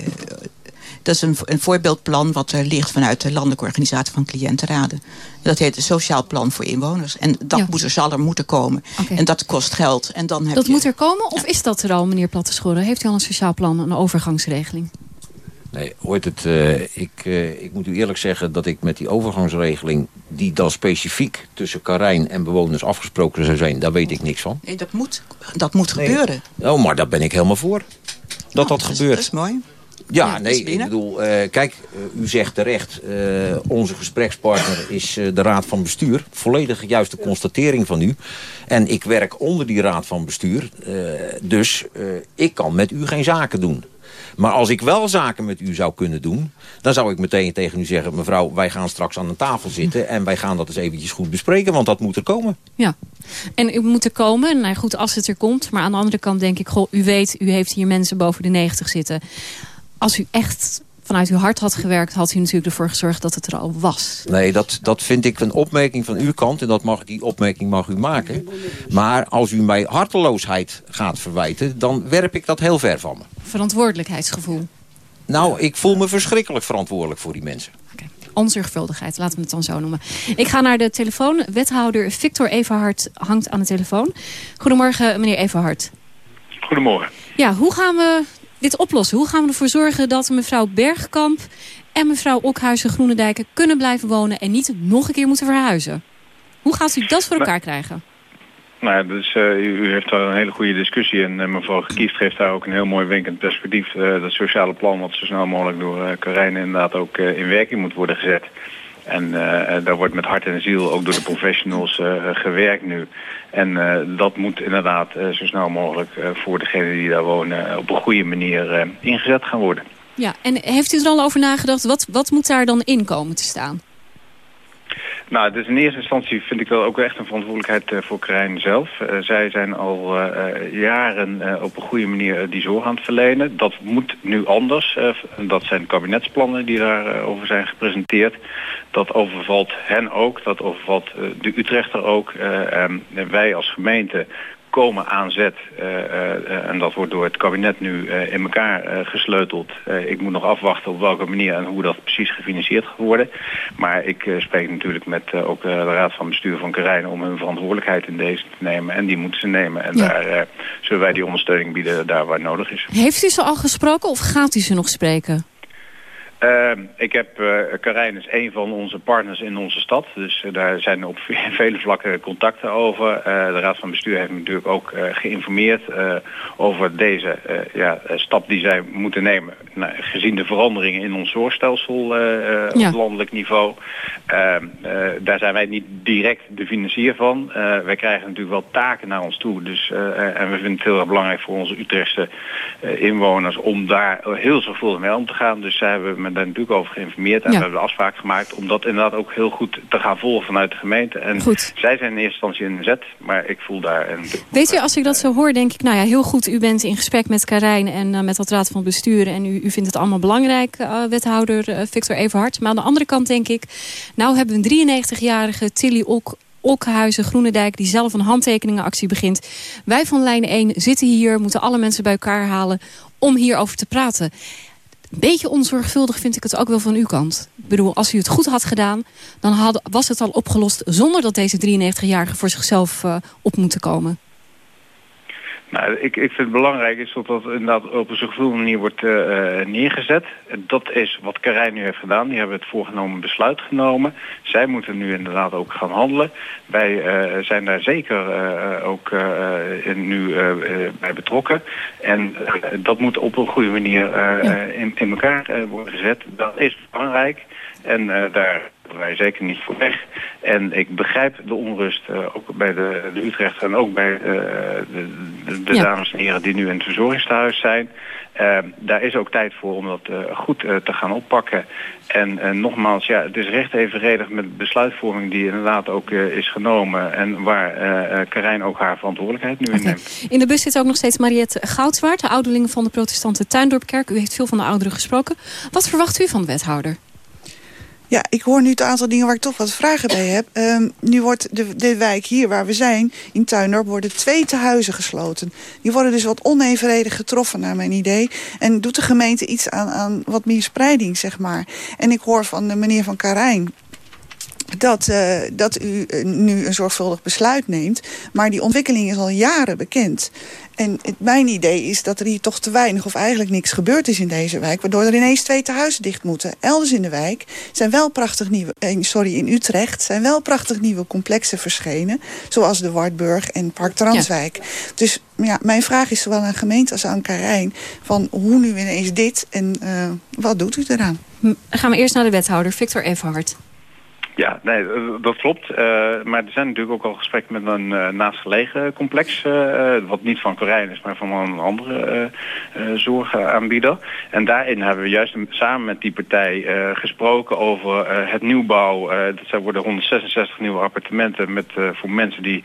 dat is een, een voorbeeldplan wat er ligt vanuit de Landelijke Organisatie van Cliëntenraden. Dat heet het Sociaal Plan voor Inwoners. En dat moet er, zal er moeten komen. En dat kost geld. En dan heb Dat je, moet er komen of is dat er al, meneer Plattenschorren? Heeft u al een sociaal plan, een overgangsregeling? Nee, hoort het, eh, ik, eh, ik moet u eerlijk zeggen dat ik met die overgangsregeling... die dan specifiek tussen Karijn en bewoners afgesproken zou zijn... daar weet ik niks van. Nee, dat moet, dat moet gebeuren. Oh, maar daar ben ik helemaal voor. Dat dat, gebeurt. Dat is mooi. Ja, nee, ik bedoel, eh, kijk, u zegt terecht, eh, onze gesprekspartner is eh, de raad van bestuur. Volledig juiste constatering van u. En ik werk onder die raad van bestuur, eh, dus eh, ik kan met u geen zaken doen. Maar als ik wel zaken met u zou kunnen doen... dan zou ik meteen tegen u zeggen... mevrouw, wij gaan straks aan een tafel zitten... en wij gaan dat eens eventjes goed bespreken, want dat moet er komen. Ja, en u moet er komen. Nou goed, als het er komt. Maar aan de andere kant denk ik, goh, u weet, u heeft hier mensen boven de 90 zitten. Als u echt vanuit uw hart had gewerkt, had u natuurlijk ervoor gezorgd dat het er al was. Nee, dat, dat vind ik een opmerking van uw kant. En dat mag, die opmerking mag u maken. Maar als u mij harteloosheid gaat verwijten... dan werp ik dat heel ver van me. Verantwoordelijkheidsgevoel. Nou, ik voel me verschrikkelijk verantwoordelijk voor die mensen. Onzorgvuldigheid, laten we het dan zo noemen. Ik ga naar de telefoon. Wethouder Victor Everhart hangt aan de telefoon. Goedemorgen, meneer Everhart. Goedemorgen. Ja, hoe gaan we dit oplossen? Hoe gaan we ervoor zorgen dat mevrouw Bergkamp en mevrouw Okhuizen Groenendijken kunnen blijven wonen en niet nog een keer moeten verhuizen? Hoe gaat u dat voor elkaar krijgen? Nou, dus, u, heeft daar een hele goede discussie en eh, mevrouw Gekiest geeft daar ook een heel mooi winkend perspectief. eh, dat sociale plan wat zo snel mogelijk door Karijn inderdaad ook in werking moet worden gezet. En eh, eh, daar wordt met hart en ziel ook door de professionals eh, gewerkt nu. En eh, dat moet inderdaad zo snel mogelijk voor degenen die daar wonen op een goede manier ingezet gaan worden. Ja, en heeft u er al over nagedacht? Wat, wat moet daar dan in komen te staan? Nou, dus in eerste instantie vind ik dat ook echt een verantwoordelijkheid eh, voor Karijn zelf. Eh, zij zijn al eh, jaren op een goede manier die zorg aan het verlenen. Dat moet nu anders. dat zijn kabinetsplannen die daarover zijn gepresenteerd. Dat overvalt hen ook, dat overvalt de Utrechter ook. En wij als gemeente komen aan zet. eh, eh, en dat wordt door het kabinet nu eh, in elkaar gesleuteld. Ik moet nog afwachten op welke manier en hoe dat precies gefinancierd gaat worden. Maar ik spreek natuurlijk met ook de Raad van Bestuur van Karijn om hun verantwoordelijkheid in deze te nemen. En die moeten ze nemen. En Ja. daar zullen wij die ondersteuning bieden daar waar nodig is. Heeft u ze al gesproken of gaat u ze nog spreken? Uh, ik heb, uh, Karijn is een van onze partners in onze stad. Dus uh, daar zijn op vele vlakken contacten over. Uh, de Raad van Bestuur heeft me natuurlijk ook geïnformeerd over deze ja, stap die zij moeten nemen. Nou, gezien de veranderingen in ons zorgstelsel ja. op landelijk niveau. Ehm, daar zijn wij niet direct de financier van. wij krijgen natuurlijk wel taken naar ons toe. Dus, en we vinden het heel erg belangrijk voor onze Utrechtse inwoners om daar heel zorgvuldig mee om te gaan. Dus zij hebben me daar natuurlijk over geïnformeerd. En ja. we hebben de afspraak gemaakt om dat inderdaad ook heel goed te gaan volgen vanuit de gemeente. En goed. zij zijn in eerste instantie in zet, maar ik voel daar... Een... Weet u, als ik dat zo hoor, denk ik, nou ja, heel goed. U bent in gesprek met Karijn en uh, met dat raad van bestuur. En u, u vindt het allemaal belangrijk, uh, wethouder uh, Victor Everhart. Maar aan de andere kant denk ik, nou hebben we een 93-jarige Tilly Ok Okhuizen, Groenendijk, die zelf een handtekeningenactie begint. Wij van lijn 1 zitten hier, moeten alle mensen bij elkaar halen om hierover te praten. Een beetje onzorgvuldig vind ik het ook wel van uw kant. Ik bedoel, als u het goed had gedaan, dan had, was het al opgelost... zonder dat deze 93-jarige voor zichzelf uh, op moeten komen. Nou, ik, ik vind het belangrijk is dat dat inderdaad op een zorgvuldige manier wordt uh, neergezet. Dat is wat Karijn nu heeft gedaan. Die hebben het voorgenomen besluit genomen. Zij moeten nu inderdaad ook gaan handelen. Wij uh, zijn daar zeker uh, ook in, nu bij betrokken. En dat moet op een goede manier in, in, elkaar worden gezet. Dat is belangrijk. En daar wij zeker niet voor weg. En ik begrijp de onrust uh, ook bij de, de Utrecht en ook bij uh, de, de, de ja. dames en heren die nu in het verzorgingstehuis zijn. Uh, daar is ook tijd voor om dat goed te gaan oppakken. En nogmaals, ja, het is recht evenredig met besluitvorming die inderdaad ook is genomen. En waar Karijn ook haar verantwoordelijkheid nu okay. in neemt. In de bus zit ook nog steeds Mariette Goudswaard, de ouderling van de protestante Tuindorpkerk. U heeft veel van de ouderen gesproken. Wat verwacht u van de wethouder? Ja, ik hoor nu het aantal dingen waar ik toch wat vragen bij heb. Um, nu wordt de, de wijk hier waar we zijn, in Tuindorp, worden twee tehuizen gesloten. Die worden dus wat onevenredig getroffen naar mijn idee. En doet de gemeente iets aan, aan wat meer spreiding, zeg maar. En ik hoor van de meneer van Karijn dat, eh, dat u eh, nu een zorgvuldig besluit neemt. Maar die ontwikkeling is al jaren bekend. En het, mijn idee is dat er hier toch te weinig of eigenlijk niks gebeurd is in deze wijk. Waardoor er ineens twee tehuizen dicht moeten. Elders in de wijk zijn wel prachtig nieuwe... eh, sorry, in Utrecht zijn wel prachtig nieuwe complexen verschenen. Zoals de Wartburg en Park Transwijk. Dus ja, mijn vraag is zowel aan gemeente als aan Karijn... van hoe nu ineens dit en wat doet u eraan? Gaan we eerst naar de wethouder, Victor Everhart. Ja, nee, eh, dat klopt. Eh, maar er zijn natuurlijk ook al gesprekken met een uh, naastgelegen complex, uh, wat niet van Corijn is, maar van een andere zorgaanbieder. En daarin hebben we juist samen met die partij gesproken over het nieuwbouw. dat zijn worden 166 nieuwe appartementen met, voor mensen die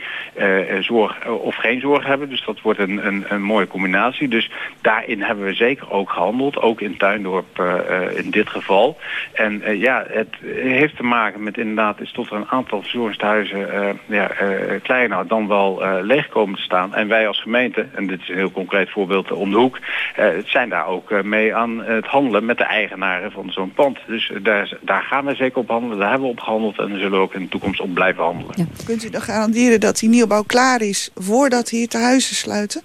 zorg of geen zorg hebben. Dus dat wordt een, een, een mooie combinatie. Dus daarin hebben we zeker ook gehandeld, ook in Tuindorp in dit geval. En ja, het heeft te maken met inderdaad is tot er een aantal verzorgingshuizen uh, ja, uh, kleiner dan wel uh, leeg komen te staan. En wij als gemeente, en dit is een heel concreet voorbeeld om de hoek, zijn daar ook mee aan het handelen met de eigenaren van zo'n pand. Dus daar, daar gaan we zeker op handelen, daar hebben we op gehandeld en daar zullen we ook in de toekomst op blijven handelen. Ja. Kunt u dan garanderen dat die nieuwbouw klaar is voordat hier te huizen sluiten?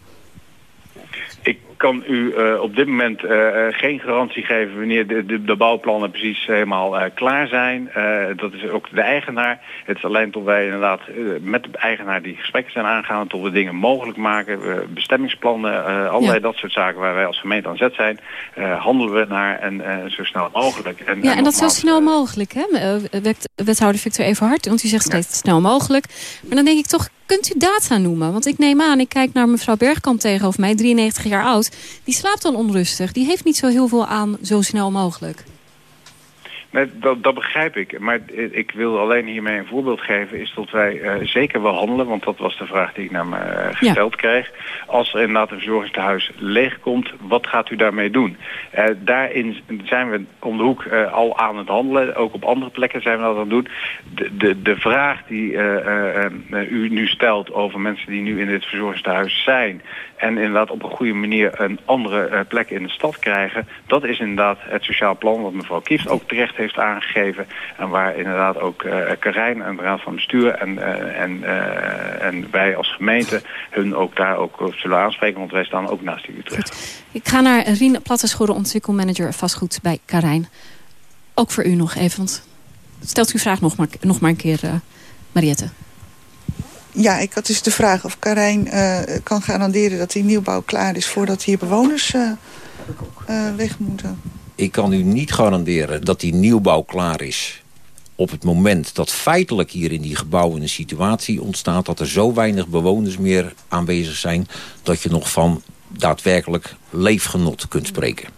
Kan u uh, op dit moment uh, geen garantie geven wanneer de, de, de bouwplannen precies helemaal klaar zijn. dat is ook de eigenaar. Het is alleen tot wij inderdaad met de eigenaar die gesprekken zijn aangegaan, tot we dingen mogelijk maken, bestemmingsplannen, allerlei ja. dat soort zaken waar wij als gemeente aan zet zijn, handelen we naar en zo snel mogelijk. En, ja, en, en dat zo snel mogelijk, hè? Wethouder Victor Everhart, want u zegt steeds ja. snel mogelijk. Maar dan denk ik toch, kunt u data noemen? Want ik neem aan, ik kijk naar mevrouw Bergkamp tegenover mij, 93 jaar oud. Die slaapt dan onrustig. Die heeft niet zo heel veel aan zo snel mogelijk. Nee, dat, dat begrijp ik. Maar ik wil alleen hiermee een voorbeeld geven... is dat wij uh, zeker wel handelen... want dat was de vraag die ik naar me uh, gesteld ja. kreeg. Als er inderdaad een verzorgingstehuis leeg komt... wat gaat u daarmee doen? Uh, daarin zijn we om de hoek al aan het handelen. Ook op andere plekken zijn we dat aan het doen. De, de, de vraag die u nu stelt over mensen die nu in dit verzorgingstehuis zijn... en inderdaad op een goede manier een andere plek in de stad krijgen... dat is inderdaad het sociaal plan wat mevrouw Kieft ook terecht heeft aangegeven. En waar inderdaad ook uh, Karijn en de Raad van Bestuur en, uh, en, uh, en wij als gemeente hun ook daar ook op zullen aanspreken. Want wij staan ook naast die Utrecht. Goed. Ik ga naar Rien Plattenschorre, ontwikkelmanager vastgoed bij Karijn. Ook voor u nog even, want stelt uw vraag nog maar, nog maar een keer, Mariette. Ja, ik had dus de vraag of Karijn kan garanderen dat die nieuwbouw klaar is... voordat hier bewoners weg moeten. Ik kan u niet garanderen dat die nieuwbouw klaar is op het moment dat feitelijk hier in die gebouwen een situatie ontstaat... dat er zo weinig bewoners meer aanwezig zijn... dat je nog van daadwerkelijk leefgenot kunt spreken.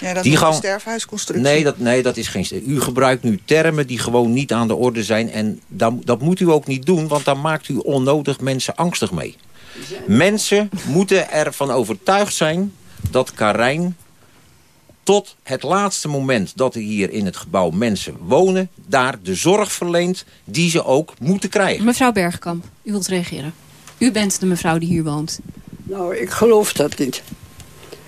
Ja, dat die is een sterfhuisconstructie. Nee dat, nee, dat is geen... U gebruikt nu termen die gewoon niet aan de orde zijn... en dat, dat moet u ook niet doen, want dan maakt u onnodig mensen angstig mee. Mensen moeten ervan overtuigd zijn dat Karijn tot het laatste moment dat er hier in het gebouw mensen wonen... daar de zorg verleent die ze ook moeten krijgen. Mevrouw Bergkamp, u wilt reageren. U bent de mevrouw die hier woont. Nou, ik geloof dat niet.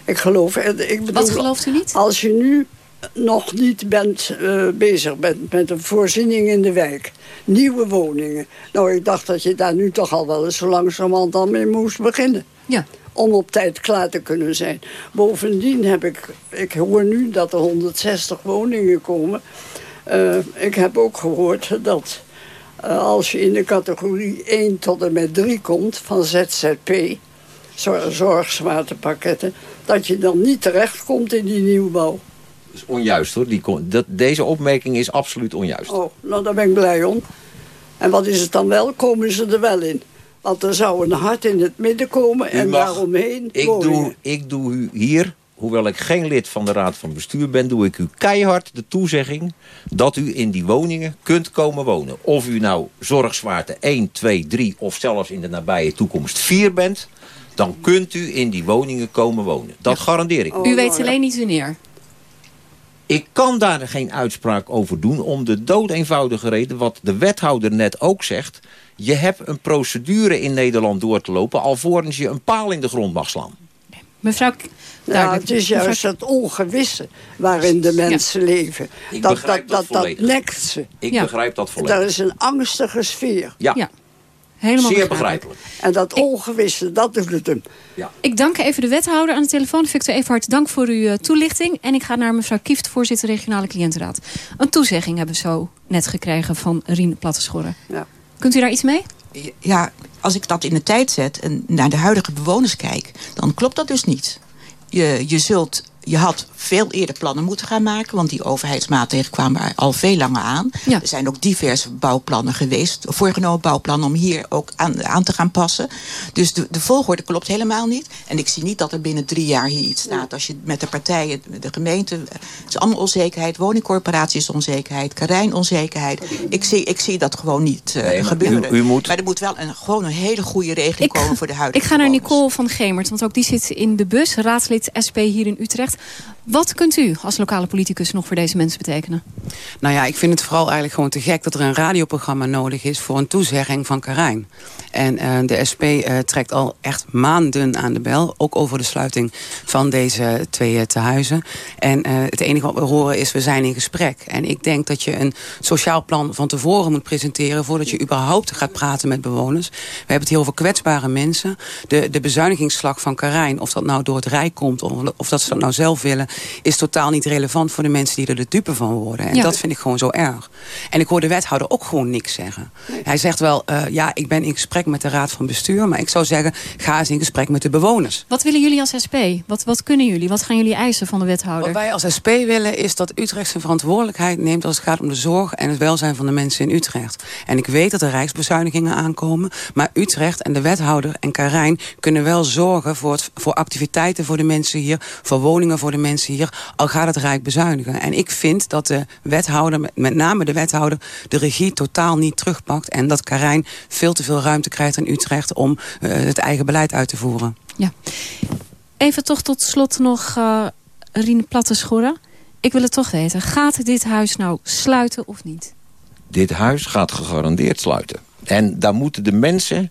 Ik geloof... Ik bedoel, Wat gelooft u niet? Als je nu nog niet bent, uh, bezig bent met een voorziening in de wijk. Nieuwe woningen. Nou, ik dacht dat je daar nu toch al wel eens zo langzamerhand al mee moest beginnen. Ja om op tijd klaar te kunnen zijn. Bovendien heb ik, ik hoor nu dat er 160 woningen komen. Uh, ik heb ook gehoord dat uh, als je in de categorie 1 tot en met 3 komt van ZZP, zorgzwaartepakketten, dat je dan niet terechtkomt in die nieuwbouw. Dat is onjuist hoor. Die, dat, deze opmerking is absoluut onjuist. Oh, nou daar ben ik blij om. En wat is het dan wel? Komen ze er wel in? Want er zou een hart in het midden komen en mag, daaromheen ik doe, ik doe u hier, hoewel ik geen lid van de Raad van Bestuur ben... doe ik u keihard de toezegging dat u in die woningen kunt komen wonen. Of u nou zorgzwaarte 1, 2, 3 of zelfs in de nabije toekomst 4 bent... dan kunt u in die woningen komen wonen. Dat ja. garandeer ik. U weet alleen niet wanneer. Ik kan daar geen uitspraak over doen om de doodeenvoudige reden... wat de wethouder net ook zegt... je hebt een procedure in Nederland door te lopen... alvorens je een paal in de grond mag slaan. Mevrouw... Ja, het is juist het ongewisse waarin de mensen leven. Ik dat, begrijp dat, dat dat, dat volledig. nekt ze. Ik Ja. begrijp dat volledig. Dat is een angstige sfeer. Ja. Ja. Helemaal Zeer begrijpelijk. En dat ongewisse, dat doet het hem. Ik dank even de wethouder aan de telefoon. Victor Everhard, dank voor uw eh, toelichting. En ik ga naar mevrouw Kieft, voorzitter regionale cliëntenraad. Een toezegging hebben we zo net gekregen van Rien Platteschorren. Ja. Kunt u daar iets mee? Ja, als ik dat in de tijd zet en naar de huidige bewoners kijk... dan klopt dat dus niet. Je, je, zult, je had veel eerder plannen moeten gaan maken... want die overheidsmaatregelen kwamen al veel langer aan. Er zijn ook diverse bouwplannen geweest... voorgenomen bouwplannen om hier ook aan, aan te gaan passen. Dus de, de volgorde klopt helemaal niet. En ik zie niet dat er binnen drie jaar hier iets staat. Als je met de partijen, de gemeente... het is allemaal onzekerheid. Woningcorporatie is onzekerheid. Karijn onzekerheid. Ik zie, ik zie dat gewoon niet eh, Nee, gebeuren. u- u moet- Maar er moet wel een, gewoon een hele goede regeling komen voor de huidige Ik ga naar Nicole van Gemert, want ook die zit in de bus. Raadslid SP hier in Utrecht. Wat kunt u als lokale politicus nog voor deze mensen betekenen? Nou ja, ik vind het vooral eigenlijk gewoon te gek dat er een radioprogramma nodig is voor een toezegging van Karijn. En eh, de SP eh, trekt al echt maanden aan de bel, ook over de sluiting van deze twee eh, tehuizen. En eh, het enige wat we horen is, we zijn in gesprek. En ik denk dat je een sociaal plan van tevoren moet presenteren voordat je überhaupt gaat praten met bewoners. We hebben het hier over kwetsbare mensen. De, de bezuinigingsslag van Karijn, of dat nou door het Rijk komt of, of dat ze dat nou zelf willen, is totaal niet relevant voor de mensen die er de dupe van worden. En Ja. dat vind ik gewoon zo erg. En ik hoor de wethouder ook gewoon niks zeggen. Hij zegt wel, ja, ik ben in gesprek met de raad van bestuur, maar ik zou zeggen, ga eens in gesprek met de bewoners. Wat willen jullie als SP? Wat, wat kunnen jullie? Wat gaan jullie eisen van de wethouder? Wat wij als SP willen is dat Utrecht zijn verantwoordelijkheid neemt als het gaat om de zorg en het welzijn van de mensen in Utrecht. En ik weet dat er rijksbezuinigingen aankomen, maar Utrecht en de wethouder en Karijn kunnen wel zorgen voor, het, voor activiteiten voor de mensen hier, voor woningen voor de mensen hier, al gaat het Rijk bezuinigen. En ik vind dat de wethouder, met- met name de wethouder, de regie totaal niet terugpakt en dat Karijn veel te veel ruimte krijgt in Utrecht om eh, het eigen beleid uit te voeren. Even toch tot slot nog eh Rien Platteschorren. Ik wil het toch weten. Gaat dit huis nou sluiten of niet? Dit huis gaat gegarandeerd sluiten. En daar moeten de mensen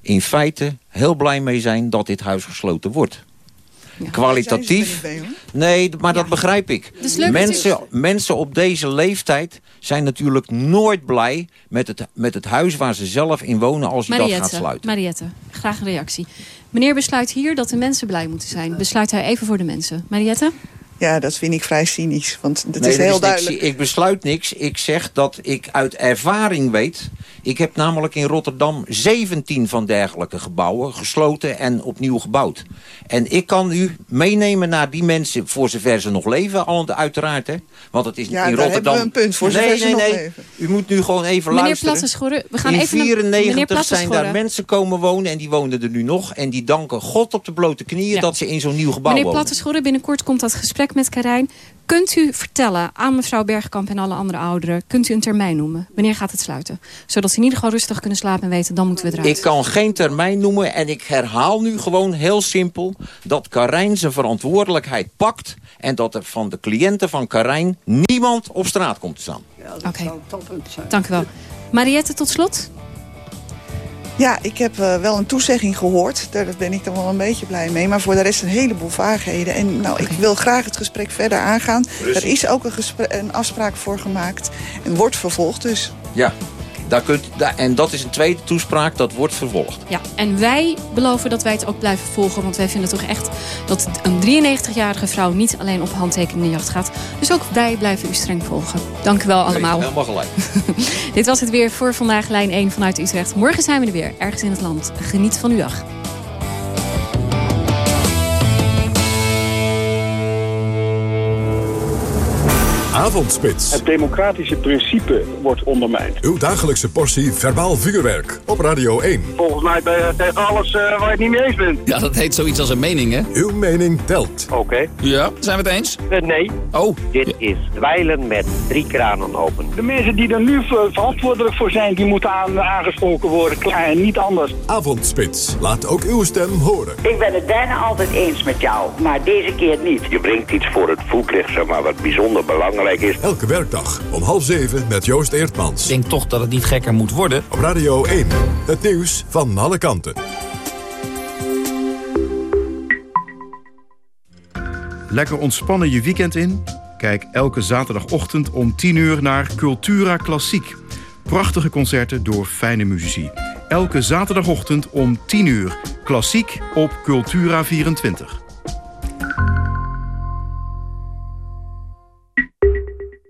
in feite heel blij mee zijn dat dit huis gesloten wordt. Kwalitatief. Nee, maar dat begrijp ik. Dus Mensen, mensen op deze leeftijd zijn natuurlijk nooit blij met het, met het huis waar ze zelf in wonen als je dat gaat sluiten. Mariette, graag een reactie. Meneer besluit hier dat de mensen blij moeten zijn. Besluit hij even voor de mensen. Mariette? Ja, dat vind ik vrij cynisch. Want het Nee, is heel duidelijk. Ik besluit niks. Ik zeg dat ik uit ervaring weet... Ik heb namelijk in Rotterdam 17 van dergelijke gebouwen gesloten en opnieuw gebouwd. En ik kan u meenemen naar die mensen, voor zover ze nog leven, al uiteraard. Hè? Want het is Ja, in daar Rotterdam... hebben we een punt, voor nee, zover ze nee, nog nee. leven. U moet nu gewoon even Meneer luisteren. We gaan in even naar- meneer 94 zijn daar mensen komen wonen en die woonden er nu nog. En die danken God op de blote knieën Ja. dat ze in zo'n nieuw gebouw Meneer wonen. Plattenschorren, binnenkort komt dat gesprek met Karijn. Kunt u vertellen aan mevrouw Bergkamp en alle andere ouderen... kunt u een termijn noemen? Wanneer gaat het sluiten? Zodat ze in ieder geval rustig kunnen slapen en weten... dan moeten we eruit. Ik kan geen termijn noemen en ik herhaal nu gewoon heel simpel... dat Karijn zijn verantwoordelijkheid pakt... en dat er van de cliënten van Karijn niemand op straat komt te staan. Oké, dank u wel. Mariette, tot slot? Ja, ik heb eh, wel een toezegging gehoord. Daar ben ik dan wel een beetje blij mee. Maar voor de rest een heleboel vaagheden. En nou, ik wil graag het gesprek verder aangaan. Er is ook een, een afspraak voor gemaakt. En wordt vervolgd dus. Ja, daar kunt, daar, en dat is een tweede toespraak, dat wordt vervolgd. Ja, en wij beloven dat wij het ook blijven volgen. Want wij vinden toch echt dat een 93-jarige vrouw niet alleen op handtekeningenjacht gaat. Dus ook wij blijven u streng volgen. Dank u wel allemaal. Helemaal gelijk. Dit was het weer voor vandaag, lijn 1 vanuit Utrecht. Morgen zijn we er weer, ergens in het land. Geniet van uw dag. Avondspits. Het democratische principe wordt ondermijnd. Uw dagelijkse portie verbaal vuurwerk op Radio 1. Volgens mij ben je tegen alles eh, waar je het niet mee eens bent. Ja, dat heet zoiets als een mening, hè? Uw mening telt. Oké. Ja, zijn we het eens? nee. Oh. Dit is dweilen met drie kranen open. De mensen die er nu ver- verantwoordelijk voor zijn, die moeten aan, aangesproken worden. Klaar, en niet anders. Avondspits. Laat ook uw stem horen. Ik ben het bijna altijd eens met jou, maar deze keer niet. Je brengt iets voor het voetlicht, zeg maar, wat bijzonder belangrijk is. Elke werkdag om half zeven met Joost Eertmans. Ik denk toch dat het niet gekker moet worden. Op Radio 1. Het nieuws van alle kanten. Lekker ontspannen je weekend in? Kijk elke zaterdagochtend om 10 uur naar Cultura Klassiek. Prachtige concerten door fijne muzici. Elke zaterdagochtend om 10 uur. Klassiek op Cultura 24.